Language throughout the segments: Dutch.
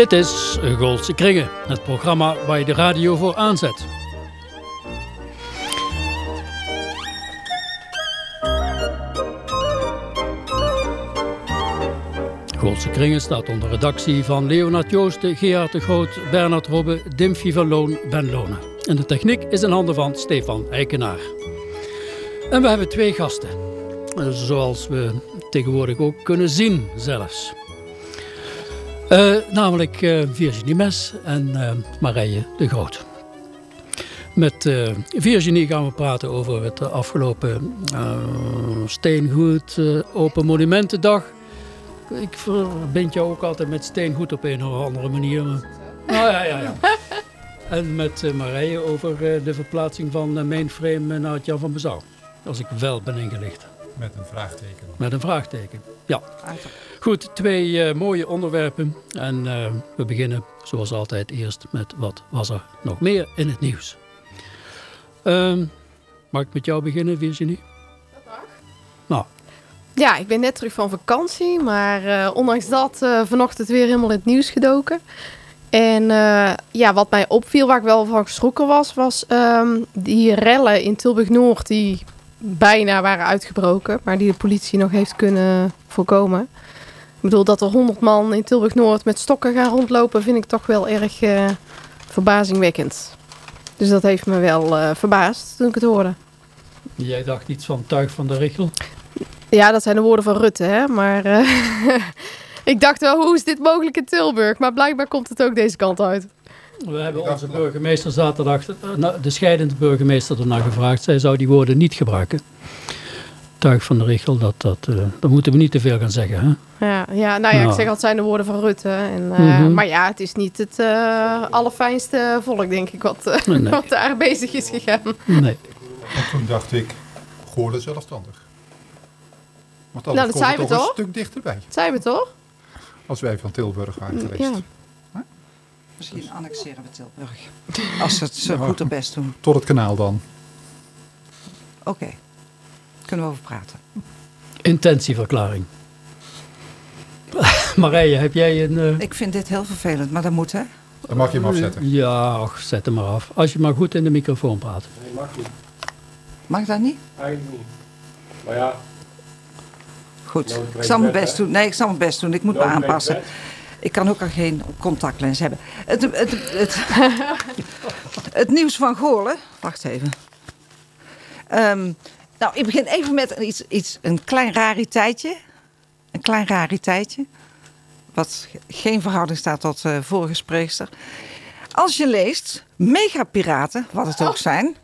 Dit is Goldse Kringen, het programma waar je de radio voor aanzet. Goldse Kringen staat onder redactie van Leonard Joosten, Gerard de Groot, Bernard Robbe, Dimfie van Loon, Ben Lone. En de techniek is in handen van Stefan Eikenaar. En we hebben twee gasten, zoals we tegenwoordig ook kunnen zien zelfs. Uh, namelijk uh, Virginie Mes en uh, Marije de Groot. Met Virginie gaan we praten over het afgelopen steengoed Open Monumentendag. Ik verbind jou ook altijd met steengoed op een of andere manier. Nou ja, ja, ja. En met Marije over de verplaatsing van mainframe naar het Jan van Bezouw. Als ik wel ben ingelicht. Met een vraagteken. Met een vraagteken, ja. Goed, twee uh, mooie onderwerpen. En uh, we beginnen zoals altijd eerst met wat was er nog meer in het nieuws. Uh, mag ik met jou beginnen, Virginie? Dat mag. Nou. Ja, ik ben net terug van vakantie, maar uh, ondanks dat vanochtend weer helemaal in het nieuws gedoken. En ja, wat mij opviel, waar ik wel van geschrokken was, was um, die rellen in Tilburg-Noord die bijna waren uitgebroken, maar die de politie nog heeft kunnen voorkomen. Ik bedoel, dat er honderd man in Tilburg-Noord met stokken gaan rondlopen, vind ik toch wel erg uh, verbazingwekkend. Dus dat heeft me wel uh, verbaasd toen ik het hoorde. Jij dacht iets van tuig van de richel? Ja, dat zijn de woorden van Rutte, hè. Maar uh, ik dacht wel, hoe is dit mogelijk in Tilburg? Maar blijkbaar komt het ook deze kant uit. We hebben onze burgemeester zaterdag, de scheidende burgemeester, ernaar gevraagd. Zij zou die woorden niet gebruiken. Tuig van de richel, dat, dat, uh, dat moeten we niet te veel gaan zeggen. Hè? Ja, ja, nou ja, nou. ik zeg dat zijn de woorden van Rutte. En, uh, mm -hmm. Maar ja, het is niet het uh, allerfijnste volk, denk ik, wat, nee. wat daar bezig is gegaan. Nee. En toen dacht ik, Goorlen zelfstandig. Want nou, dat zijn we toch? een stuk dichterbij. Dat zijn we toch? Als wij van Tilburg waren geweest. Ja. Misschien annexeren we Tilburg. Als ze het zo goed hun best doen. Tot het kanaal dan. Oké. Okay. Kunnen we over praten. Intentieverklaring. Marije, heb jij een... Uh... Ik vind dit heel vervelend, maar dat moet hè. Dan mag je hem afzetten. Ja, ach, zet hem maar af. Als je maar goed in de microfoon praat. Nee, mag niet. Mag dat niet? Eigenlijk niet. Maar ja. Goed, ik zal mijn best doen. Nee, ik zal mijn best doen. Ik moet me aanpassen. Ik kan ook al geen contactlens hebben. Het, het, het, het, nieuws van Goorlen. Wacht even. Um, nou, ik begin even met iets, iets, een klein rariteitje. Een klein rariteitje. Wat geen verhouding staat tot uh, vorige spreekster. Als je leest megapiraten, wat het ook zijn.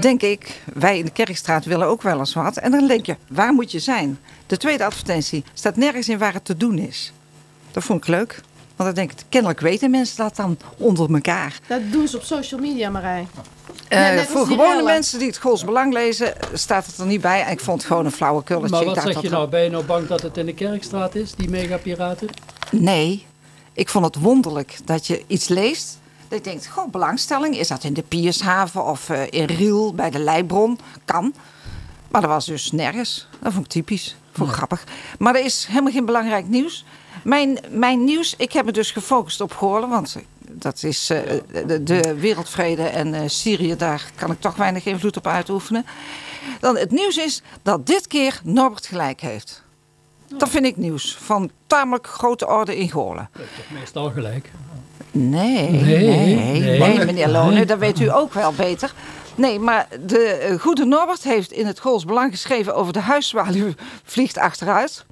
Denk ik, wij in de Kerkstraat willen ook wel eens wat. En dan denk je, waar moet je zijn? De tweede advertentie staat nergens in waar het te doen is. Dat vond ik leuk. Want dan denk ik, kennelijk weten mensen dat dan onder elkaar. Dat doen ze op social media, Marij. Uh, voor gewone mensen die het Gools Belang lezen, staat het er niet bij. En ik vond het gewoon een flauwekullertje. Maar wat zeg je nou? Ben je nou bang dat het in de Kerkstraat is, die megapiraten? Nee, ik vond het wonderlijk dat je iets leest. Dat je denkt, goh, belangstelling. Is dat in de Piershaven of uh, in Riel bij de Leibron? Kan. Maar dat was dus nergens. Dat vond ik typisch. Vond ik grappig. Maar er is helemaal geen belangrijk nieuws. Mijn, mijn nieuws, ik heb me dus gefocust op Goorlen, want dat is uh, de, de, wereldvrede en uh, Syrië, daar kan ik toch weinig invloed op uitoefenen. Dan het nieuws is dat dit keer Norbert gelijk heeft. Dat vind ik nieuws. Van tamelijk grote orde in Goorlen. Dat is toch meestal gelijk? Nee, nee, nee, nee, nee meneer Lonen, dat weet u ook wel beter. Nee, maar de goede Norbert heeft in het Gools Belang geschreven over de huiszwaluw vliegt achteruit.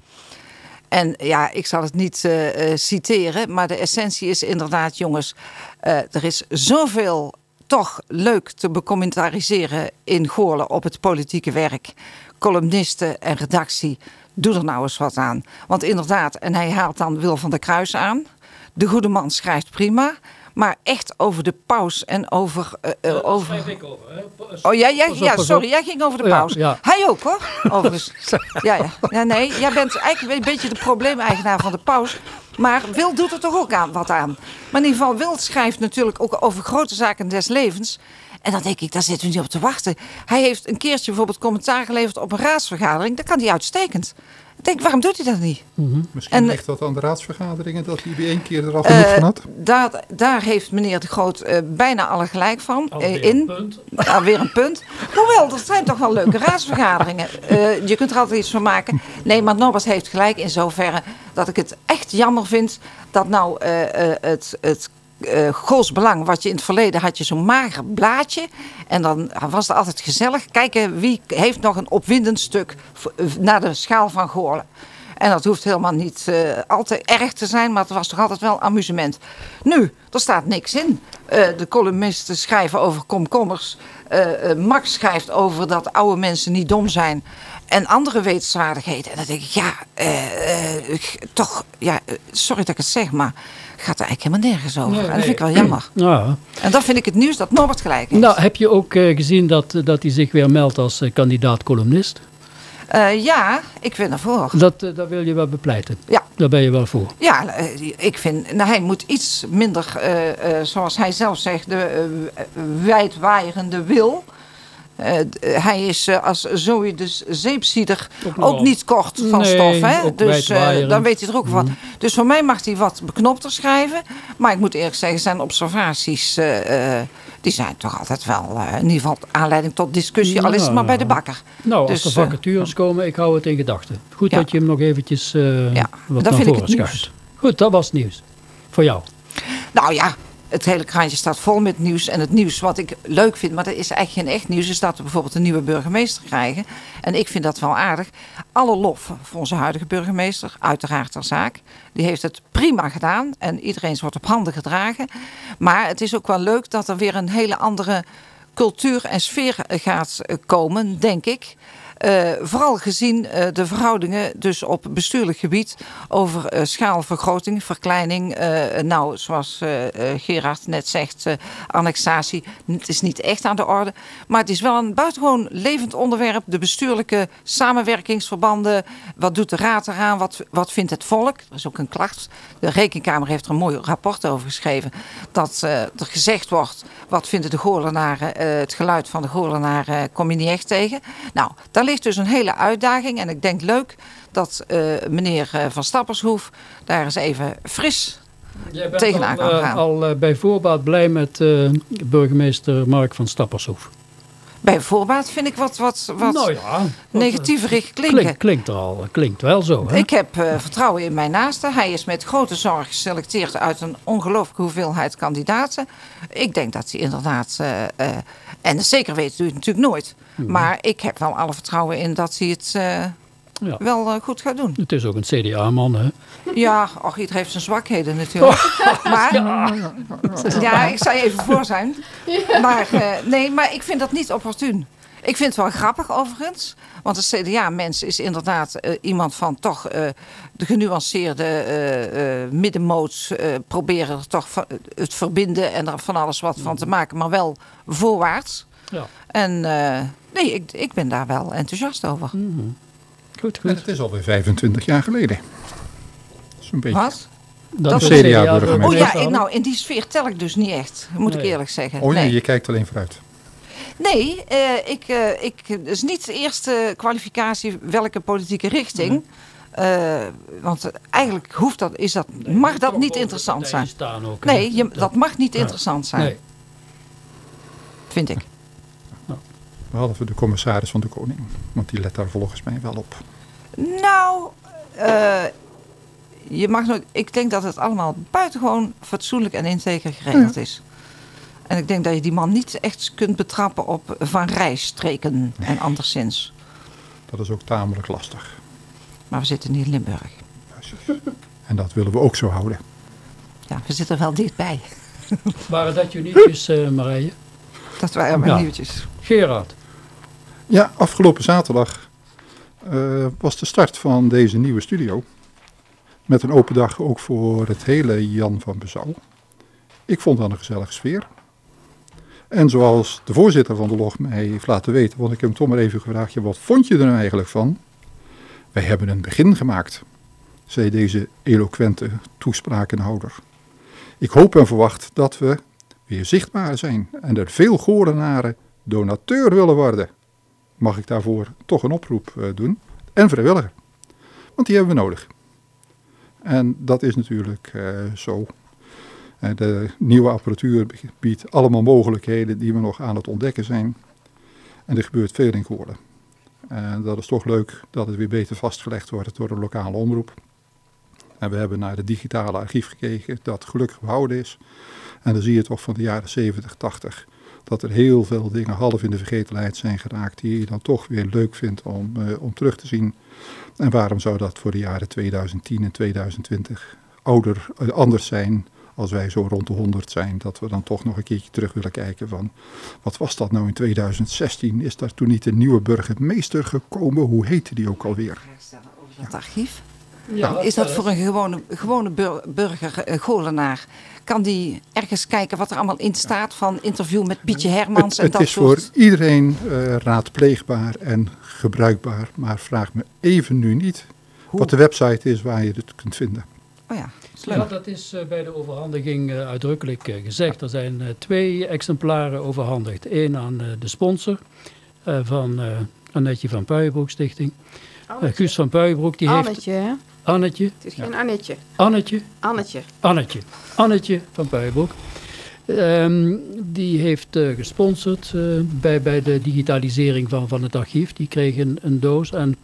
En ja, ik zal het niet uh, citeren, maar de essentie is inderdaad, jongens, uh, er is zoveel toch leuk te becommentaliseren in Goorlen op het politieke werk. Columnisten en redactie, doe er nou eens wat aan. Want inderdaad, en hij haalt dan Wil van der Kruis aan. De goede man schrijft prima. Maar echt over de paus en over... Uh, uh, over... ik over. Hè? Oh, ja, jij, ja, sorry, jij ging over de paus. Ja, Hij ook hoor, overigens. ja, ja. ja, nee, jij bent eigenlijk een beetje de probleemeigenaar van de paus. Maar Wil doet er toch ook aan, wat aan. Maar in ieder geval, Wil schrijft natuurlijk ook over grote zaken des levens. En dan denk ik, daar zitten we niet op te wachten. Hij heeft een keertje bijvoorbeeld commentaar geleverd op een raadsvergadering. Dat kan hij uitstekend. Ik denk, waarom doet hij dat niet? Misschien En- ligt dat aan de raadsvergaderingen dat hij die één keer er al genoeg van had. Daar, daar heeft meneer De Groot eh, bijna alle gelijk van. eh, Alweer in. een punt. Alweer een punt. Hoewel, dat zijn toch wel leuke raadsvergaderingen. Eh, je kunt er altijd iets van maken. Nee, maar Norbert heeft gelijk in zoverre dat ik het echt jammer vind dat nou eh, eh, het, het eh goalsbelang, wat je in het verleden had je zo'n mager blaadje. En dan was het altijd gezellig. Kijken wie heeft nog een opwindend stuk eh, naar de schaal van Goorlen. En dat hoeft helemaal niet eh, al te erg te zijn, maar het was toch altijd wel amusement. Nu, er staat niks in. Eh, de columnisten schrijven over komkommers. Eh, eh, Max schrijft over dat oude mensen niet dom zijn. En andere wetenswaardigheden. En dan denk ik, ja, eh, eh, toch, ja, eh, sorry dat ik het zeg, maar gaat er eigenlijk helemaal nergens over. Nee, en dat vind ik wel jammer. Ja. En dan vind ik het nieuws dat Norbert gelijk heeft. Nou, heb je ook eh, gezien dat, dat hij zich weer meldt als eh, kandidaat-columnist? Eh, ja, ik ben ervoor. Dat, eh, dat wil je wel bepleiten. Ja. Daar ben je wel voor. Ja, eh, ik vind, nou, hij moet iets minder, eh, eh, zoals hij zelf zegt, de eh, wijdwaaierende wil. Eh, eh, hij is eh, als Zoe de zeepzieder Ook niet kort van Nee, stof. Hè? Dus dan weet hij er ook van. Dus voor mij mag hij wat beknopter schrijven. Maar ik moet eerlijk zeggen, zijn observaties, die zijn toch altijd wel in ieder geval aanleiding tot discussie. Al is het maar bij de bakker. Nou, Dus, als er eh, vacatures komen, ik hou het in gedachten. Goed Ja. dat je hem nog eventjes eh, Ja, wat dan naar vind ik voren schuift. Goed, dat was het nieuws. Voor jou. Nou ja, het hele krantje staat vol met nieuws. En het nieuws wat ik leuk vind, maar dat is eigenlijk geen echt nieuws, is dat we bijvoorbeeld een nieuwe burgemeester krijgen. En ik vind dat wel aardig. Alle lof voor onze huidige burgemeester, uiteraard ter zaak. Die heeft het prima gedaan en iedereen wordt op handen gedragen. Maar het is ook wel leuk dat er weer een hele andere cultuur en sfeer gaat eh, komen, denk ik. Eh, vooral gezien eh, de verhoudingen dus op bestuurlijk gebied over eh, schaalvergroting, verkleining. nou, zoals Gerard net zegt, annexatie. Het is niet echt aan de orde. Maar het is wel een buitengewoon levend onderwerp. De bestuurlijke samenwerkingsverbanden. Wat doet de raad eraan? Wat, wat vindt het volk? Er is ook een klacht. De Rekenkamer heeft er een mooi rapport over geschreven. Dat er gezegd wordt, wat vinden de Goorlenaren, het geluid van de Goorlenaren kom je niet echt tegen. Nou, daar ligt dus een hele uitdaging. En ik denk leuk dat eh, meneer eh, Van Stappershoef daar eens even fris Jij bent Tegenaan al, kan eh, gaan. al bij voorbaat blij met burgemeester Mark van Stappershoef. Bij voorbaat vind ik wat, wat, wat nou ja, negatieverig eh, klinken. Klinkt, klinkt er al, klinkt wel zo. Hè? Ik heb eh, vertrouwen in mijn naaste. Hij is met grote zorg geselecteerd uit een ongelooflijke hoeveelheid kandidaten. Ik denk dat hij inderdaad, eh, en zeker weten doe je het natuurlijk nooit. Mhm. Maar ik heb wel alle vertrouwen in dat hij het Ja. wel eh, goed gaat doen. Het is ook een CDA-man, hè? Ja, och, ieder heeft zijn zwakheden natuurlijk. Maar, ja, ik zou je even voor zijn. Maar eh, nee, maar ik vind dat niet opportun. Ik vind het wel grappig overigens. Want de CDA-mens is inderdaad eh, iemand van toch eh, de genuanceerde eh, eh, middenmoot. eh, proberen er toch van- het verbinden en er van alles wat van te maken. Maar wel voorwaarts. Ja. En eh, nee, ik, ik ben daar wel enthousiast over. Goed, En goed. het is alweer 25 jaar geleden. Zo'n beetje. Wat? Dat Dat is CDA een burgemeester. Oh ja, ik, nou in die sfeer tel ik dus niet echt. Moet ik eerlijk zeggen. Oh nee, Nee. je kijkt alleen vooruit. Nee, eh, ik, eh, ik, het is niet de eerste kwalificatie welke politieke richting. Eh, want eigenlijk hoeft dat, is dat, mag dat niet interessant zijn. Staan ook, hè? Nee, je, dat mag niet Ja. interessant zijn, Nee. vind ik. Behalve de commissaris van de Koning. Want die let daar volgens mij wel op. Nou, eh, je mag nooit, ik denk dat het allemaal buitengewoon fatsoenlijk en integer geregeld is. En ik denk dat je die man niet echt kunt betrappen op van rijstreken en anderszins. Dat is ook tamelijk lastig. Maar we zitten niet in Limburg. En dat willen we ook zo houden. Ja, we zitten er wel dichtbij. Waren dat je nieuwtjes, eh Marije? Dat waren mijn Ja. nieuwtjes. Gerard. Ja, afgelopen zaterdag eh, was de start van deze nieuwe studio. Met een open dag ook voor het hele Jan van Bezouw. Ik vond dat een gezellige sfeer. En zoals de voorzitter van de log mij heeft laten weten, want ik heb hem toch maar even gevraagd, wat vond je er nou eigenlijk van? Wij hebben een begin gemaakt, zei deze eloquente toesprakenhouder. Ik hoop en verwacht dat we weer zichtbaar zijn en er veel Goorlenaren donateur willen worden, mag ik daarvoor toch een oproep eh, doen. En vrijwilliger. Want die hebben we nodig. En dat is natuurlijk uh, zo. Uh, de nieuwe apparatuur biedt allemaal mogelijkheden die we nog aan het ontdekken zijn. En er gebeurt veel in Goorlen. En dat is toch leuk dat het weer beter vastgelegd wordt door de lokale omroep. En we hebben naar het digitale archief gekeken dat gelukkig behouden is. En dan zie je toch van de jaren 70, 80 dat er heel veel dingen half in de vergetelheid zijn geraakt die je dan toch weer leuk vindt om, uh, om terug te zien. En waarom zou dat voor de jaren 2010 en 2020 ouder, uh, anders zijn als wij zo rond de 100 zijn, dat we dan toch nog een keertje terug willen kijken van wat was dat nou in 2016? Is daar toen niet een nieuwe burgemeester gekomen? Hoe heette die ook alweer? Dat archief? Ja, is dat voor een gewone, gewone burger, uh, golenaar? Kan die ergens kijken wat er allemaal in staat van interview met Pietje Hermans? Het, en dat is soort... voor iedereen uh, raadpleegbaar en gebruikbaar. Maar vraag me even nu niet Hoe? wat de website is waar je het kunt vinden. Oh ja, ja, dat is uh, bij de overhandiging uitdrukkelijk gezegd. Er zijn twee exemplaren overhandigd. Eén aan de sponsor van Annetje van Puijenbroek Stichting. Guus van Puijenbroek. Die Annetje, heeft... Annetje. Het is geen Annetje. Annetje. Annetje. Annetje. Annetje van Puijenbroek. Um, die heeft uh, gesponsord uh, bij, bij de digitalisering van, van het archief. Die kreeg een, een doos en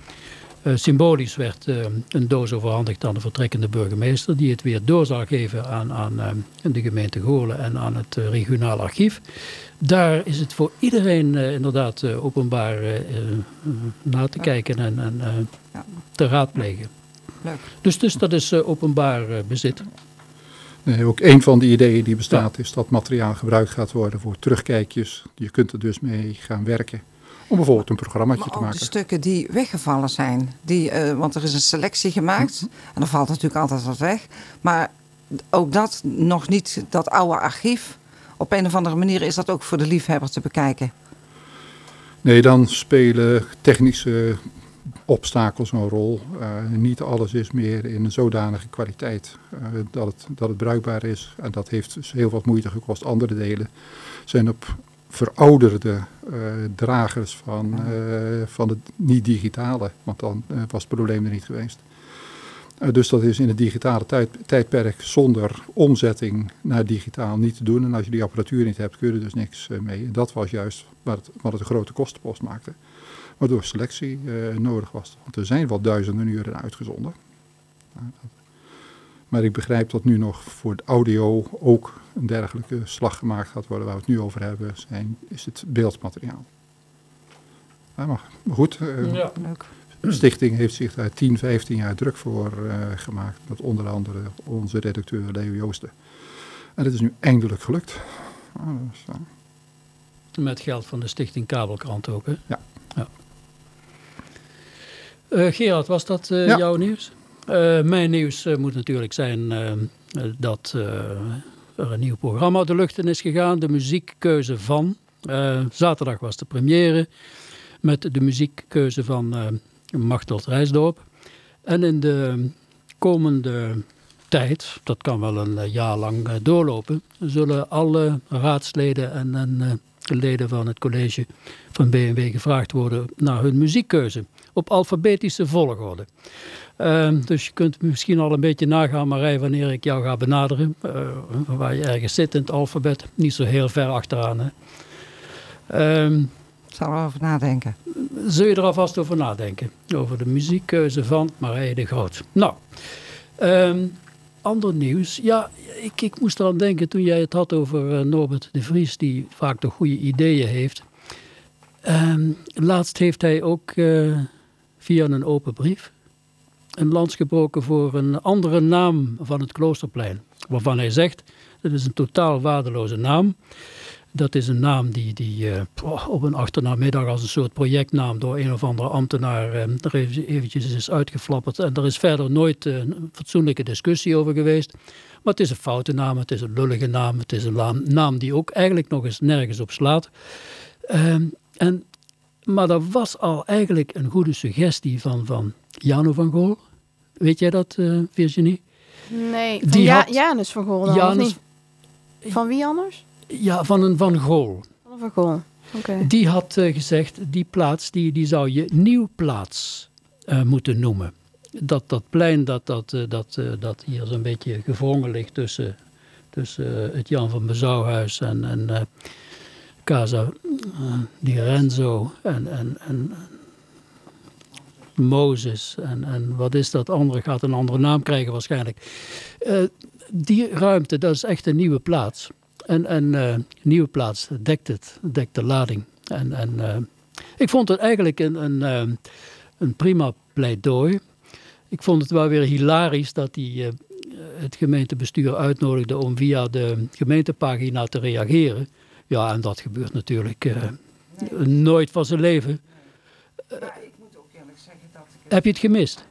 uh, symbolisch werd een doos overhandigd aan de vertrekkende burgemeester. Die het weer door zal geven aan, aan de gemeente Goorlen en aan het regionaal archief. Daar is het voor iedereen inderdaad openbaar na te kijken en, en te raadplegen. Leuk. Dus, dus dat is uh, openbaar uh, bezit. Nee, ook een van de ideeën die bestaat ja. is dat materiaal gebruikt gaat worden voor terugkijkjes. Je kunt er dus mee gaan werken. Om bijvoorbeeld een programmaatje maar te maken. de stukken die weggevallen zijn. Die, uh, want er is een selectie gemaakt. Mm -hmm. En er valt natuurlijk altijd wat weg. Maar ook dat nog niet, dat oude archief. Op een of andere manier is dat ook voor de liefhebber te bekijken. Nee, dan spelen technische obstakels een rol. Uh, niet alles is meer in een zodanige kwaliteit uh, dat, het, dat het bruikbaar is. En dat heeft dus heel wat moeite gekost. Andere delen zijn op verouderde uh, dragers van, van het niet-digitale. Want dan was het probleem er niet geweest. Dus dat is in het digitale tijd, tijdperk zonder omzetting naar digitaal niet te doen. En als je die apparatuur niet hebt, kun je er dus niks mee. En dat was juist wat het, wat het een grote kostenpost maakte waardoor selectie uh, nodig was. Want er zijn wel duizenden uren uitgezonden. Maar ik begrijp dat nu nog voor de audio ook een dergelijke slag gemaakt gaat worden. Waar we het nu over hebben, zijn, is het beeldmateriaal. Ja, maar goed, uh, ja. De stichting heeft zich daar 10, 15 jaar druk voor uh, gemaakt. Met onder andere onze redacteur Leo Joosten. En het is nu eindelijk gelukt. dus, Met geld van de stichting Kabelkrant ook, hè? Ja. ja. Uh, Gerard, was dat uh, ja. jouw nieuws? Mijn nieuws moet natuurlijk zijn dat er een nieuw programma de lucht in is gegaan. De muziekkeuze van. zaterdag was de première met de muziekkeuze van Machteld Rijsdorp. En in de komende tijd, dat kan wel een jaar lang doorlopen, zullen alle raadsleden en, en leden van het college van BMW gevraagd worden naar hun muziekkeuze op alfabetische volgorde. Uh, dus je kunt misschien al een beetje nagaan, Marij, wanneer ik jou ga benaderen. Waar je ergens zit in het alfabet. Niet zo heel ver achteraan. Hè. Uh, zal erover nadenken. Zul je er alvast over nadenken? Over de muziekkeuze van Marije de Groot. Nou, um, ander nieuws. Ja, ik, ik moest eraan denken toen jij het had over uh, Norbert de Vries, die vaak de goede ideeën heeft. Um, laatst heeft hij ook uh, via een open brief een lans gebroken voor een andere naam van het Kloosterplein. Waarvan hij zegt, dat is een totaal waardeloze naam. Dat is een naam die, die uh, op een achtermiddag als een soort projectnaam door een of andere ambtenaar uh, er eventjes is uitgeflapperd. En er is verder nooit uh, een fatsoenlijke discussie over geweest. Maar het is een foute naam, het is een lullige naam, het is een naam die ook eigenlijk nog eens nergens op slaat. Ehm, en, maar er was al eigenlijk een goede suggestie van, van Jano van Gool. Weet jij dat, Virginie? Nee, van ja, had, Janus van Gool dan, Janus? Van wie anders? Ja, van een Van Gool. Van Gool. Oké. Die had eh, gezegd, die plaats die, die zou je Nieuwplaats eh moeten noemen. Dat, dat plein dat, dat, eh, dat, dat hier zo'n beetje gevrongen ligt tussen, tussen het Jan van Bezouwhuis en, en Casa di Renzo en, en, en Mozes en, en wat is dat andere, gaat een andere naam krijgen waarschijnlijk. Die ruimte, dat is echt een nieuwe plaats. En, en eh, nieuwe plaats dekt het, dekt de lading. En, en eh, ik vond het eigenlijk een, een, eh, een prima pleidooi. Ik vond het wel weer hilarisch dat hij het gemeentebestuur uitnodigde om via de gemeentepagina te reageren. Ja, en dat gebeurt natuurlijk nooit van zijn leven. Maar ik moet ook eerlijk zeggen dat ik... Heb je het gemist?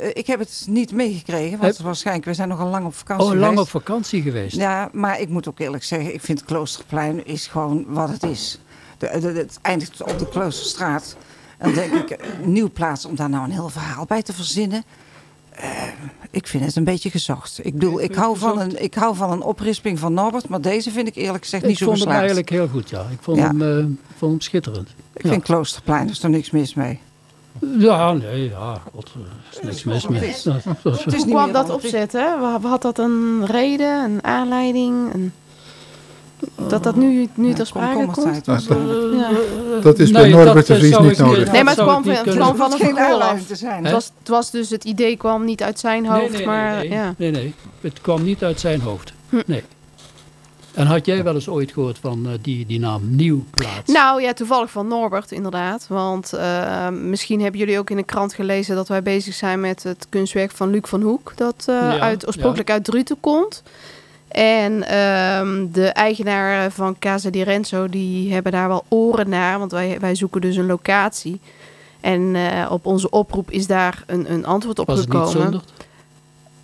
Eh, ik heb het niet meegekregen, want Heb- waarschijnlijk, we zijn nogal lang op vakantie Oh, lang geweest. op vakantie geweest. Ja, maar ik moet ook eerlijk zeggen, ik vind Kloosterplein is gewoon wat het is. De, de- het eindigt op de Kloosterstraat. En dan denk ik, eh, nieuw plaats om daar nou een heel verhaal bij te verzinnen. Eh, ik vind het een beetje gezocht. Ik bedoel, ik hou, van een, ik hou van een oprisping van Norbert, maar deze vind ik eerlijk gezegd niet ik zo vond hem geslaagd. eigenlijk heel goed, ja. Ik vond, Ja. hem, ik vond hem schitterend. Ik Ja. vind Kloosterplein, er is er niks mis mee. Ja, nee, ja, god, er is niks mis mee. Dat- dat- Hoe kwam dat opzetten? Had dat een reden, een aanleiding? Een... Dat dat nu, nu Ja, ter sprake komt? Ja. Dat is bij Nee, Norbert de eh, Vries zou niet nodig. Nee, maar het kwam van- een aanleiding af. te zijn. Het, was, het was dus het idee kwam niet uit zijn hoofd, nee, nee, nee, maar nee, ja. nee, nee, het kwam niet uit zijn hoofd. Hm. Nee. En had jij wel eens ooit gehoord van eh, die, die naam Nieuwplaats? Nou ja, toevallig van Norbert inderdaad. Want eh, misschien hebben jullie ook in de krant gelezen dat wij bezig zijn met het kunstwerk van Luc van Hoek. Dat eh, Ja, uit, oorspronkelijk uit Druten komt. En ehm, de eigenaar van Casa di Renzo, die hebben daar wel oren naar. Want wij, wij zoeken dus een locatie. En eh, op onze oproep is daar een, een antwoord op Was het niet gekomen. Zundert?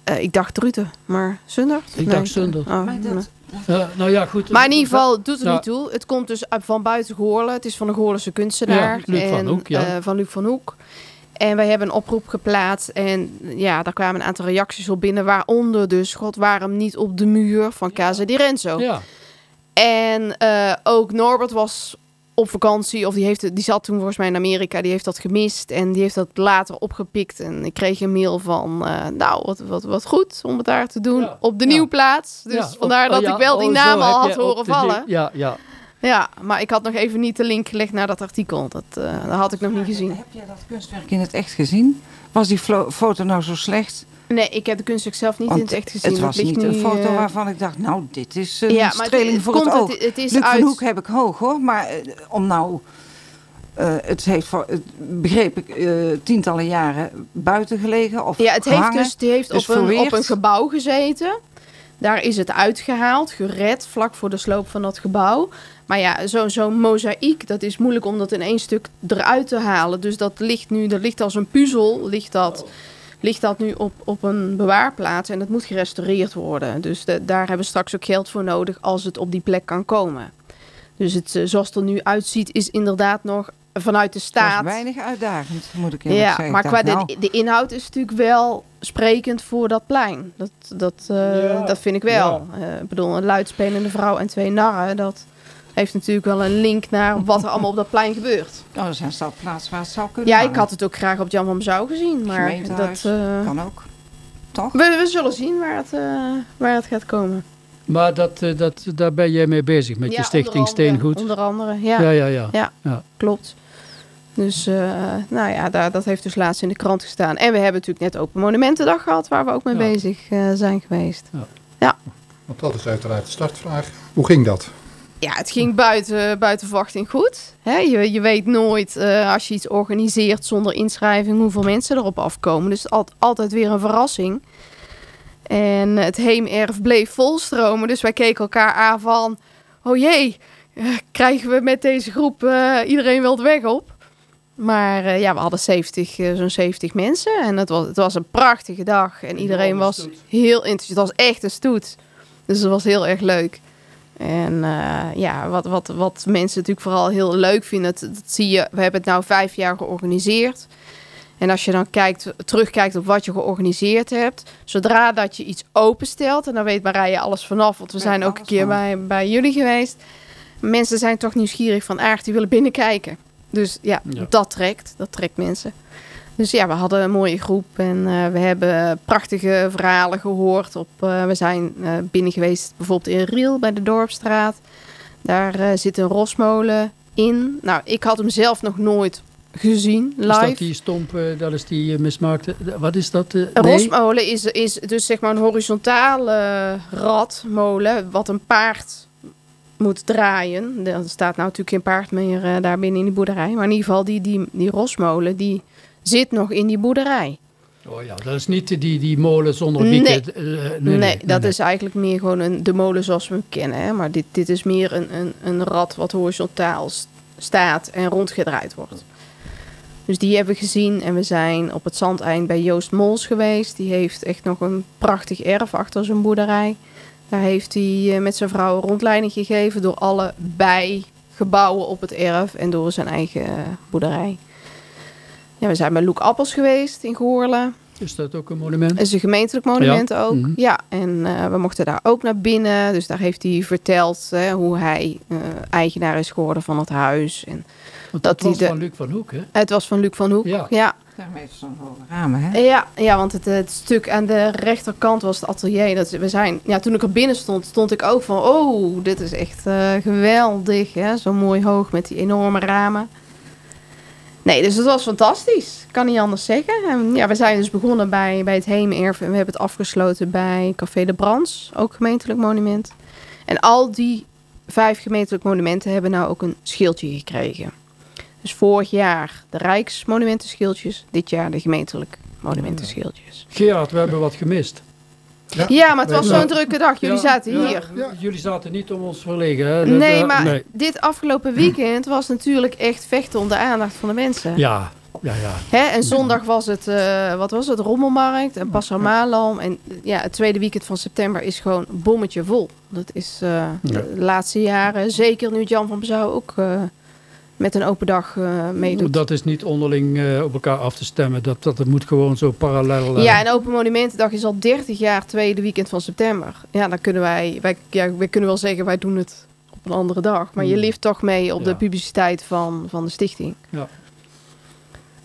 Eh, ik dacht Druten, maar Zundert? Ik dacht Zundert. Oh, Maar nee. dat, Ja, nou ja, goed. Maar in ieder geval, het doet er Ja. niet toe. Het komt dus van buiten Goorlen. Het is van een Goorlense kunstenaar. Ja, Luc van en, Hoek, ja. eh, van Luc van Hoek. En wij hebben een oproep geplaatst. En ja, daar kwamen een aantal reacties op binnen. Waaronder dus, god, waarom niet op de muur van Casa di Renzo? Ja, En eh, ook Norbert was op vakantie. Of die, heeft, die zat toen volgens mij in Amerika. Die heeft dat gemist. En die heeft dat later opgepikt. En ik kreeg een mail van... eh, nou, wat, wat, wat goed om het daar te doen. Ja, Op de ja. nieuwplaats. Dus ja, vandaar op- dat oh ja, ik wel die oh, naam al had horen vallen. Ja, ja. Ja, maar ik had nog even niet de link gelegd naar dat artikel. Dat, eh, dat had ik nog niet gezien. Heb jij dat kunstwerk in het echt gezien? Was die foto nou zo slecht? Nee, ik heb de kunstwerk zelf niet Want in het echt gezien. Het was ligt niet een foto eh, waarvan ik dacht, nou, dit is een ja, streling het, voor het het oog. Het, het is Luc uit... van Hoek heb ik hoog hoor, maar eh, om nou, eh, het heeft, voor, begreep ik, tientallen jaren buiten gelegen of Ja, het heeft dus, die heeft dus op, een, op een gebouw gezeten. Daar is het uitgehaald, gered, vlak voor de sloop van dat gebouw. Maar ja, zo'n zo'n mozaïek, dat is moeilijk om dat in één stuk eruit te halen. Dus dat ligt nu, dat ligt als een puzzel, ligt dat, ligt dat nu op, op een bewaarplaats. En dat moet gerestaureerd worden. Dus de- daar hebben we straks ook geld voor nodig als het op die plek kan komen. Dus het, eh, zoals het er nu uitziet, is inderdaad nog vanuit de staat... weinig uitdagend, moet ik eerlijk Ja, zeggen. maar Ik qua de, nou, de inhoud is natuurlijk wel sprekend voor dat plein. Dat, dat, eh, Ja, dat vind ik wel. Eh, ik bedoel, een luidspelende vrouw en twee narren, dat heeft natuurlijk wel een link naar wat er allemaal op dat plein gebeurt. oh, er zijn staat plaatsen waar het zou kunnen Ja, ik had het ook graag op Jan van Zou gezien, maar dat, eh, Kan ook, toch? we, we zullen zien waar het, eh, waar het gaat komen. Maar dat, eh, dat, daar ben jij mee bezig met Ja, je stichting onder andere- Steengoed. Onder andere, ja, Ja, ja, ja. Ja. ja. klopt. Dus eh, nou ja, daar, dat heeft dus laatst in de krant gestaan. En we hebben natuurlijk net Open Monumentendag gehad, waar we ook mee Ja. bezig eh, zijn geweest. Want dat is uiteraard de startvraag. Hoe ging dat? Ja, het ging buiten, buiten verwachting goed. Hè, je, je weet nooit eh, als je iets organiseert zonder inschrijving hoeveel mensen erop afkomen. Dus al- altijd weer een verrassing. En het heemerf bleef volstromen. Dus wij keken elkaar aan van... Oh jee, eh, krijgen we met deze groep eh, iedereen wel de weg op? Maar ja, we hadden 70, eh, zo'n 70 mensen. En het was, het was een prachtige dag. En iedereen was heel enthousiast. Het was echt een stoet. Dus het was heel erg leuk. En eh, ja, wat, wat, wat mensen natuurlijk vooral heel leuk vinden, dat, dat zie je. We hebben het nou vijf jaar georganiseerd. En als je dan kijkt, terugkijkt op wat je georganiseerd hebt, zodra dat je iets openstelt, en dan weet Marije alles vanaf, want we zijn ook een keer van. bij, bij jullie geweest. Mensen zijn toch nieuwsgierig van aard, die willen binnenkijken. Dus ja, Ja. dat trekt, dat trekt mensen. Dus ja, we hadden een mooie groep en eh, we hebben prachtige verhalen gehoord. Op, eh, we zijn eh, binnen geweest bijvoorbeeld in Riel bij de Dorpstraat. Daar zit een rosmolen in. Nou, ik had hem zelf nog nooit gezien Is dat live. die stomp, dat is die mismaakte... Wat is dat? eh, Een nee? rosmolen is, is dus zeg maar een horizontale radmolen wat een paard moet draaien. Er staat nou natuurlijk geen paard meer daar binnen in die boerderij. Maar in ieder geval die, die, die rosmolen die zit nog in die boerderij. Oh ja, dat is niet die, die molen zonder Nee. wieken. eh, nee, Nee, dat is eigenlijk meer gewoon een, de molen zoals we hem kennen. Hè? Maar dit, dit is meer een, een, een rad wat horizontaal staat en rondgedraaid wordt. Dus die hebben we gezien en we zijn op het zandeind bij Joost Mols geweest. Die heeft echt nog een prachtig erf achter zijn boerderij. Daar heeft hij eh, met zijn vrouw een rondleiding gegeven door alle bijgebouwen op het erf en door zijn eigen eh, boerderij. Ja, we zijn bij Loek Appels geweest in Goorlen. Is dat ook een monument? Het is een gemeentelijk monument Ja. ook. Mhm. Ja, en eh, we mochten daar ook naar binnen. Dus daar heeft hij verteld hè, hoe hij eh, eigenaar is geworden van het huis. En Want dat dat was die de- van Luc van Hoek, hè? het was van Luc van Hoek. Ja. ja. Daarmee zo'n hoge ramen, hè? Ja, ja, want het, het stuk aan de rechterkant was het atelier. Dat, we zijn, ja, toen ik er binnen stond, stond ik ook van... Oh, dit is echt eh, geweldig. hè, Zo mooi hoog met die enorme ramen. Nee, dus het was fantastisch. Kan niet anders zeggen. En ja, we zijn dus begonnen bij, bij het Heemerf. En we hebben het afgesloten bij Café de Brands. Ook gemeentelijk monument. En al die vijf gemeentelijk monumenten hebben nou ook een schildje gekregen. Dus vorig jaar de Rijksmonumentenschildjes. Dit jaar de gemeentelijk monumentenschildjes. Gerard, we hebben wat gemist. Ja, maar het was zo'n drukke dag. Jullie Ja, zaten ja, hier. Ja. Jullie zaten niet om ons verlegen, hè? Dat, Nee, maar nee. dit afgelopen weekend was natuurlijk echt vechten om de aandacht van de mensen. Ja, ja, ja. Hè? En zondag was het, eh, wat was het, Rommelmarkt en Passau Malam. En ja, het tweede weekend van september is gewoon bommetje vol. Dat is eh, de laatste jaren, zeker nu Jan van Bezouw ook eh, met een open dag eh, meedoet. Dat is niet onderling eh, op elkaar af te stemmen. Dat, dat het moet gewoon zo parallel... eh, Ja, en Open Monumentendag is al 30 jaar tweede weekend van september. Ja, dan kunnen wij, wij, ja, wij kunnen wel zeggen wij doen het op een andere dag. Maar je Hmm. leeft toch mee op de publiciteit van, van de stichting. Ja.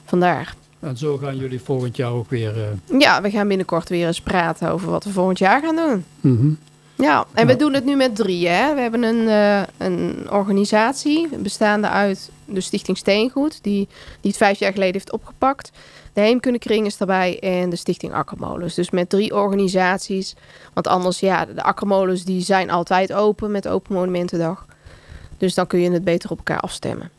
Vandaar. En zo gaan jullie volgend jaar ook weer... Ja, we gaan binnenkort weer eens praten over wat we volgend jaar gaan doen. mhm. Ja, en we doen het nu met drie. Hè? We hebben een, eh, een organisatie bestaande uit de Stichting Steengoed, die, die het vijf jaar geleden heeft opgepakt. De Heemkundekring is daarbij en de Stichting Akkermolens. Dus met drie organisaties. Want anders, ja, de akkermolens die zijn altijd open met Open Monumentendag. Dus dan kun je het beter op elkaar afstemmen.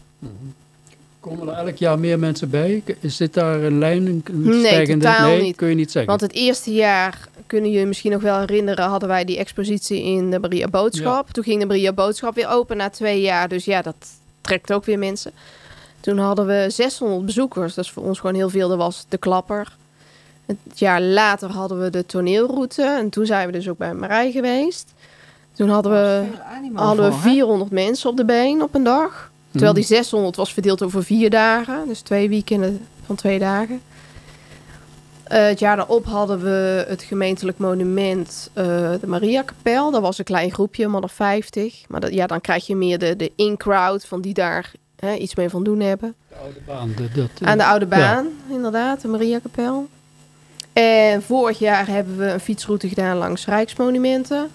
Komen er elk jaar meer mensen bij? Zit daar een lijn, een een Nee, stijgende? totaal nee, niet. kun je niet zeggen. Want het eerste jaar, kunnen jullie misschien nog wel herinneren, hadden wij die expositie in de Maria Boodschap. Toen ging de Maria Boodschap weer open na twee jaar. Dus ja, dat trekt ook weer mensen. Toen hadden we 600 bezoekers. Dat is voor ons gewoon heel veel. Dat was de klapper. Het jaar later hadden we de toneelroute. En toen zijn we dus ook bij Marij geweest. Toen hadden we, hadden we voor, hè? 400 mensen op de been op een dag. Terwijl die 600 was verdeeld over vier dagen. Dus twee weekenden van twee dagen. Eh, het jaar daarop hadden we het gemeentelijk monument eh, de Mariakapel. Dat was een klein groepje, maar of 50. Maar dat, ja, dan krijg je meer de, de in-crowd van die daar hè, iets mee van doen hebben. De oude baan. de- dat, eh, Aan de Oude ja. Baan, inderdaad, de Mariakapel. En vorig jaar hebben we een fietsroute gedaan langs Rijksmonumenten.